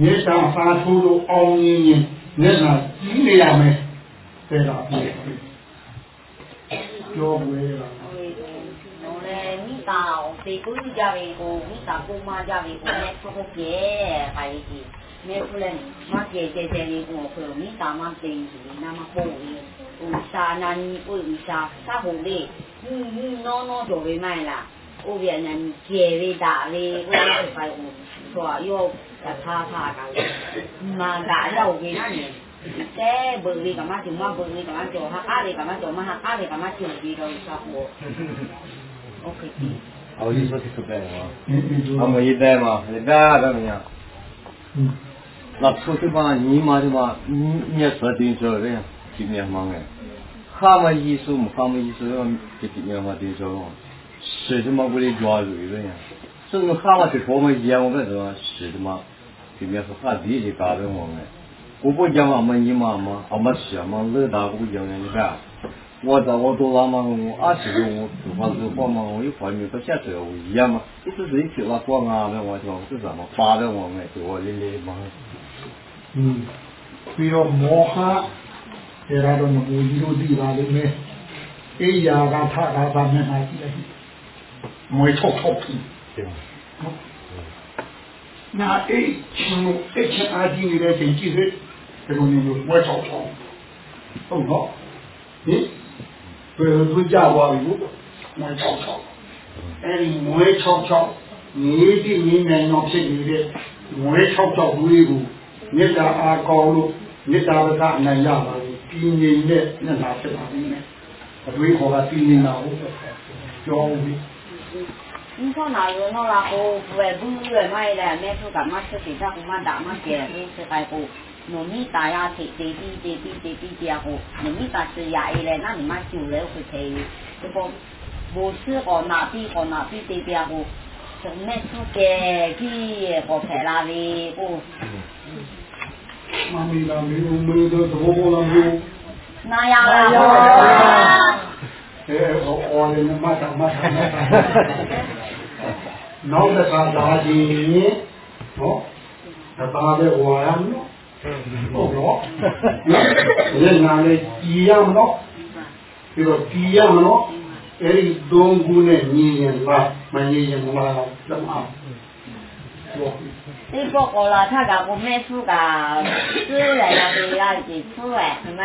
မေတ္တာဖာထိုးလို့အောင်ရင်မျက်နှာကြီးနေရမယ်တဲ့တော့ပြည့်ပြောဝဲလာနော်လေမိသားတေကိုကြပြီကိုမိသားကိုမကြပြီကိုနဲ့ဆိုဟုတ်ရဲ့ခိုင်ကြီးမဲဖလဲမ 没有不能，马เ姐姐你我可你打马姐姐那么好的，有啥那你不有啥啥好的，你你哪哪就会买啦，后边人接的打的，我也是白我说要打他他干，嘛打了给那你。แต่เบอร์วีกับมาถึงมาเบอร์วีกับมาโจฮะอาเลยกับมาโจมาฮะอาเลยกับมาโจดีเราชอบโบโอเคเอาที่สุดที่สุดได้ไหมเอามาอีกได้ไหมได้ได้ไหมเนี่ย 那出去吧，你妈的嘛，你你也说定做的呀，几年嘛哎，他们意思嘛，他们意思要给几年嘛定做咯，是他妈不得抓嘴子呀，这个他们去说嘛院我跟你说，是他妈，里面是喊弟弟干的我们，我不讲我们你妈嘛，我们写嘛，乐大不讲的你看，我到我做那嘛，我二十多我做房子嘛，我一块米不现在我一样嘛，就是自己去拉光啊的我讲，是什么发的我们，给我的妈。 ပြီးတော့မောဟအဲ့ဒါတော့မပူကြီးတို့သိပါလိမ့်မယ်အိယာကထတာဗာမျက်နှာကြည့်လိုက်မွေထုတ်ထုတ်ပြီနာအိချင်းအိချင်းအားကြီးနေတဲ့ချိန်ကြည့်ဟဲ့ဒီလိုမျိုးမွေထုတ်ထုတ်ဟုတ်တော့ဟင်ဘယ်လိုကြသွားပြီလို့မွေထုတ်ထုတ်အဲ့ဒီမွေထုတ်ထုတ်နေပြီးနေနိုင်တော့ဖြစ်နေတဲ့မွေထုတ်ထုတ်လေးကို မေတ္တာအားကောင်းလို့မေတ္တာဝကအနိုင်ရပါဘူးပြီးငြိမ်တဲ့မျက်နှာဖြစ်ပါလိမ့်မယ်အတွေးခေါ်ကပြီးနေတာဟုတ်ကြောင်းပြီ 你说哪有那啦？我不会不会买的，没出干嘛出去打工嘛打嘛给，都是该不。糯米大呀，地地地地地地地地啊！我糯米大是呀一嘞，那你妈久了会赔。这个不是我哪地我哪地地地啊！我 me suke ki ko phela vi u mami la mi u me do do bo la mi na ya la eh o o le ma ta ma ta no de sa da ji no ta ba de wa ya no ဟုတ်တော့ဒီနာလေးကြည်ရမလို့ပြီးတော့ကြည်ရမလို့ အဲ့ဒီသုံးခုနဲ့ညီရင်လားမညီရင်မလားတော့အောင်ပြော 你不过了，他个我没出个，是来了的啦，是出来，你们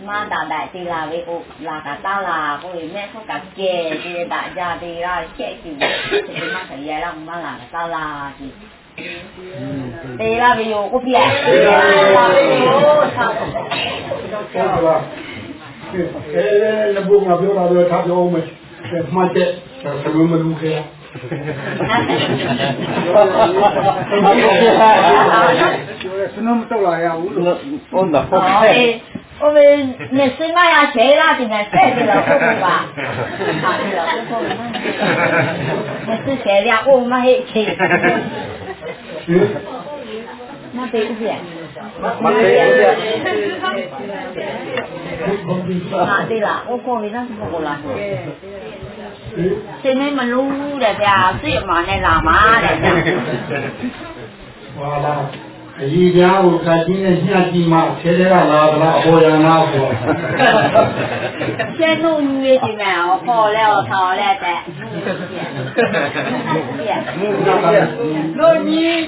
我妈大大的啦，我我那个大啦，我没出个给的大家的啦，谢谢，就是妈可以让我们那个大啦的。对啦，没有我骗，对啦，没有，操！ 哎哎哎，你们不要，他要我们，呀。哈哈哈哈哈哈！来呀，我我。我们那是那样钱哪？进来晒给老夫吧，那是钱的，我们一起。那对不起？Mati lah, kok kok ini semua kolah. Sini menurut ya, siap mana lama. Walau. အကြီးပြားကိုခတ်ကြီးနဲ့ညှက်ကြီးမှဆဲတဲ့ကလာသလားအပေါ်ရနာပေါ်ဆဲလို့ဦးရဲ့ဒီမှာပေါ်လဲထော်လဲတဲ့လို့ကြီး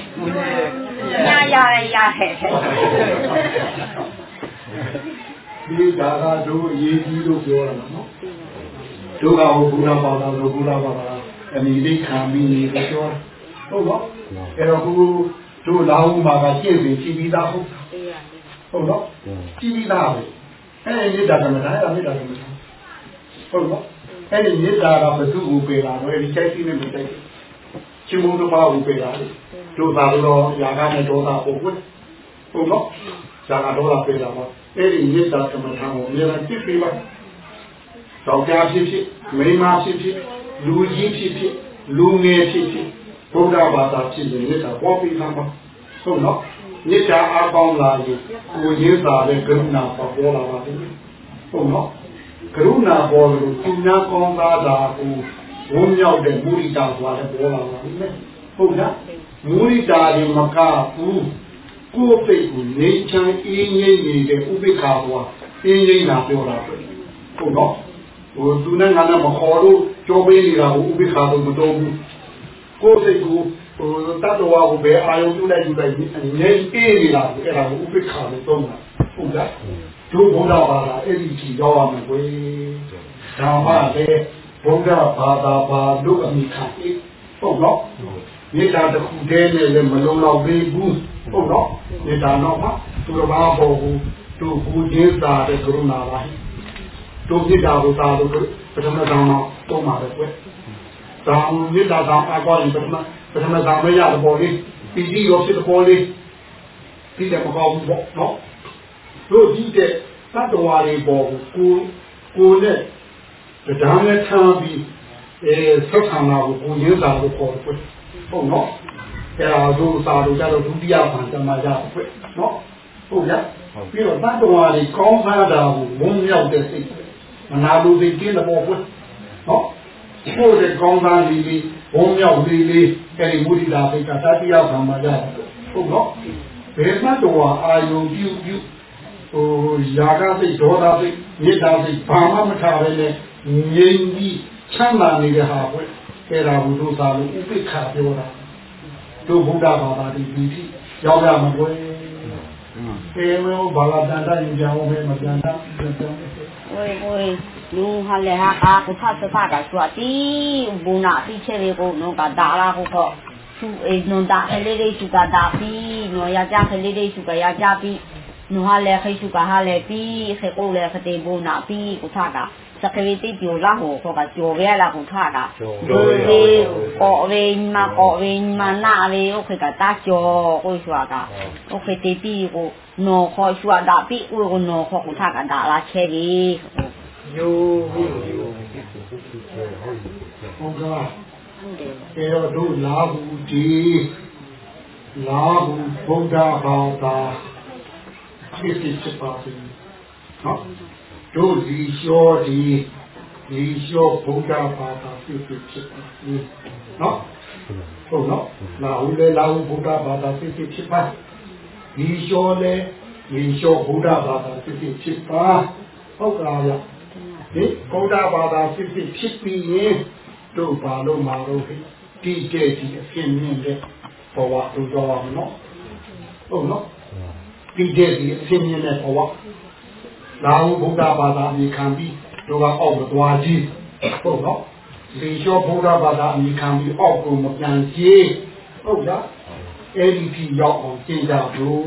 ညာရရဟဲ့ဒီဒါကတို့အရေးကြီးလို့ပြောရမှာနော်တို့ကဟိုဘုရားပါတော်ဘုရားပါတာအမိလေးခံပြီးနေကြတော့ဟုတ်ပါအဲ့တော့ဘုရား တို့လာဦးမှာကကြည့်ပြီးကြည့်ပြီးသားဟုတ်ဟုတ်တော့ကြည့်ပြီးသားပဲအဲ့ဒီဒါကမတိုင်းအမိဒါကမတိုင်းဟုတ်ပါအဲ့ဒီမေတ္တာကဘုသူ့ကိုပေးလာတော့အဲ့ဒီချက်ရှိနေလို့တိုက်ချင်းမုန်းတစ်ပါးကိုပေးလာတယ်တို့သာလို့ຢာကနဲ့ဒေါသပုံကွဟုတ်တော့ຢာကဒေါသပေးလာတော့အဲ့ဒီမေတ္တာကမ္မထာကိုအများကြီးကြည့်ပြီးပါတော့ကြာဖြစ်ဖြစ်မိန်းမဖြစ်ဖြစ်လူကြီးဖြစ်ဖြစ်လူငယ်ဖြစ်ဖြစ် ဘုရားဘာသာဖြစ်ရင်မေတ္တာပေါ်ပြီးသားပါဟုတ်နော်မေတ္တာအားကောင်းလာရင်ကိုရင်းသာတဲ့ကရုဏာပေါ်လာပါလိမ့်မယ်ဟုတ်နော်ကရုဏာပေါ်လို့သူများကောင်းသားတာကိုဝန်းမြောက်တဲ့မုရိတာဆိုတာလည်းပေါ်လာပါလိမ့်မယ်ဟုတ်လားမုရိတာရင်မကဘူးကိုယ်ပိတ်ကိုနေချမ်းအင်းငိမ့်နေတဲ့ဥပိ္ပခာဘွားအင်းငိမ့်တာပြောတာပဲဟုတ်တော့ဟိုသူနဲ့ငါနဲ့မခေါ်လို့ကြောပေးနေတာကိုဥပိ္ပခာတော့မတော်ဘူး ကိုယ်စိတ်ကိုဟိုတတ္တဝါကိုပဲအာယုံပြုလိုက်ယူလိုက်ငြိမ့်အေးနေတာကိုအဲ့ဒါကိုဥပိ္ပခာလို့သုံးတာဟုတ်လားတို့ဘုရားဘာသာအဲ့ဒီကြည့်ရောက်ရမယ်ကွယ်။ဒါမှလည်းဘုရားဘာသာဘာလို့အမိခံ၏ဟုတ်တော့မြေတာတစ်ခုတည်းနဲ့လည်းမလုံးတော့သေးဘူးဟုတ်တော့မြေတာတော့မှသူတော်ဘာပေါ်ဘူးသူဘူခြင်းသာတဲ့ကရုဏာပါတို့မြေတာကိုသာလို့ပထမဆုံးတော့တုံးပါပဲကွယ်။ ဒါမြေတာကအကောရင်ပထမပထမဆုံးမရတဲ့ပေါ်လေးပြီးပြီးရောဖြစ်တဲ့ပေါ်လေးပြီးတယ်မကောင်းဘူးပေါ့နော်။တို့ဒီတဲ့သတ္တဝါတွေပေါ်ကိုကိုကိုနဲ့တရားနဲ့ထားပြီးအဲဆက်ဆံလာကိုကိုရင်းစာကိုခေါ်တယ်ဟုတ်နော်အဲဒါတို့စာတို့ကြတော့ဒုတိယဘာသမာရပဲနော်ဟုတ်ရပြီးတော့သတ္တဝါတွေကောင်းစားတာကိုဝန်းမြောက်တဲ့စိတ်မနာလိုစိတ်ကင်းတဲ့ပေါ်ပွနော် ကိုယ်တဲ့ကောင်းစားလေးလေးဝန်းမြောက်လေးလေးအဲဒီမုဒိတာပိကတတိယဘာမှရဟုတ်နော်ဘယ်မှတော့အာယုံပြုပြုဟိုຢာကစိတ်ဒေါသစိတ်မေတ္တာစိတ်ဘာမှမထားဘဲနဲ့ငြိမ်ပြီးချမ်းသာနေတဲ့ဟာပဲအဲ့ဒါဘုဒ္ဓသာလို့ဥပိ္ပခာပြောတာတို့ဘုရားဘာသာဒီဒီတိရောက်ရမှာကွယ်အဲမေဘာလာတန်တရင်ကြောင်းပဲမပြန်တာပြန် no hale ha ka ko fa sa ta ka swa ti bu na ti che re ko no ka da la ko ko su e no da le le su ka da pi no ya ja le le su ka ya ja pi no hale khe su ka hale pi khe ko le khe te bu na pi ko ta ka sa ke ti ti la ho ko ka ti o ve la ko ta ka do le ko ve ma ko ve ma na ve o khe ka ta jo ko swa ka o khe te pi ko no kho swa da pi ko no kho ko ta ka da la che ri ခေါ်ရွာတာပြီကိုနော်ခေါ်ကိုထားကတာလာချဲပြီယိုယိုယိုဟုတ်ကဲ့အဲတော့တို့လာဘူးဒီလာဘူးဘုရားဘာသာဖြစ်ဖြစ်ပါစေနော်တို့ဒီလျှောဒီဒီလျှောဘုရားဘာသာဖြစ်ဖြစ်ဖြစ်ပါစေနော်ဟုတ်နော်လာဦးလေလာဦးဘုရားဘာသာဖြစ်ဖြစ်ဖြစ်ပါဒီလျှောလေဒီလျှောဘုရားဘာသာဖြစ်ဖြစ်ဖြစ်ပါဟုတ်ကဲ့ ရဒီဘုရားဘာသာဖြစ်ဖြစ်ဖြစ်ပြီးရင်တို့ဘာလို့မလို့ဒီကဲဒီအဖြစ်မြင်တဲ့ဘဝတို့တော့မနော်ဟုတ်နော်ဒီကဲဒီအဖြစ်မြင်တဲ့ဘဝလာဟုဗုဒ္ဓဘာသာအမိခံပြီးတို့ကအောက်မသွားကြီးဟုတ်နော်လေလျှောဗုဒ္ဓဘာသာအမိခံပြီးအောက်ကိုမပြန်ကြီးဟုတ်လားအဲ့ဒီထိရောက်အောင်ကျင့်ကြလို့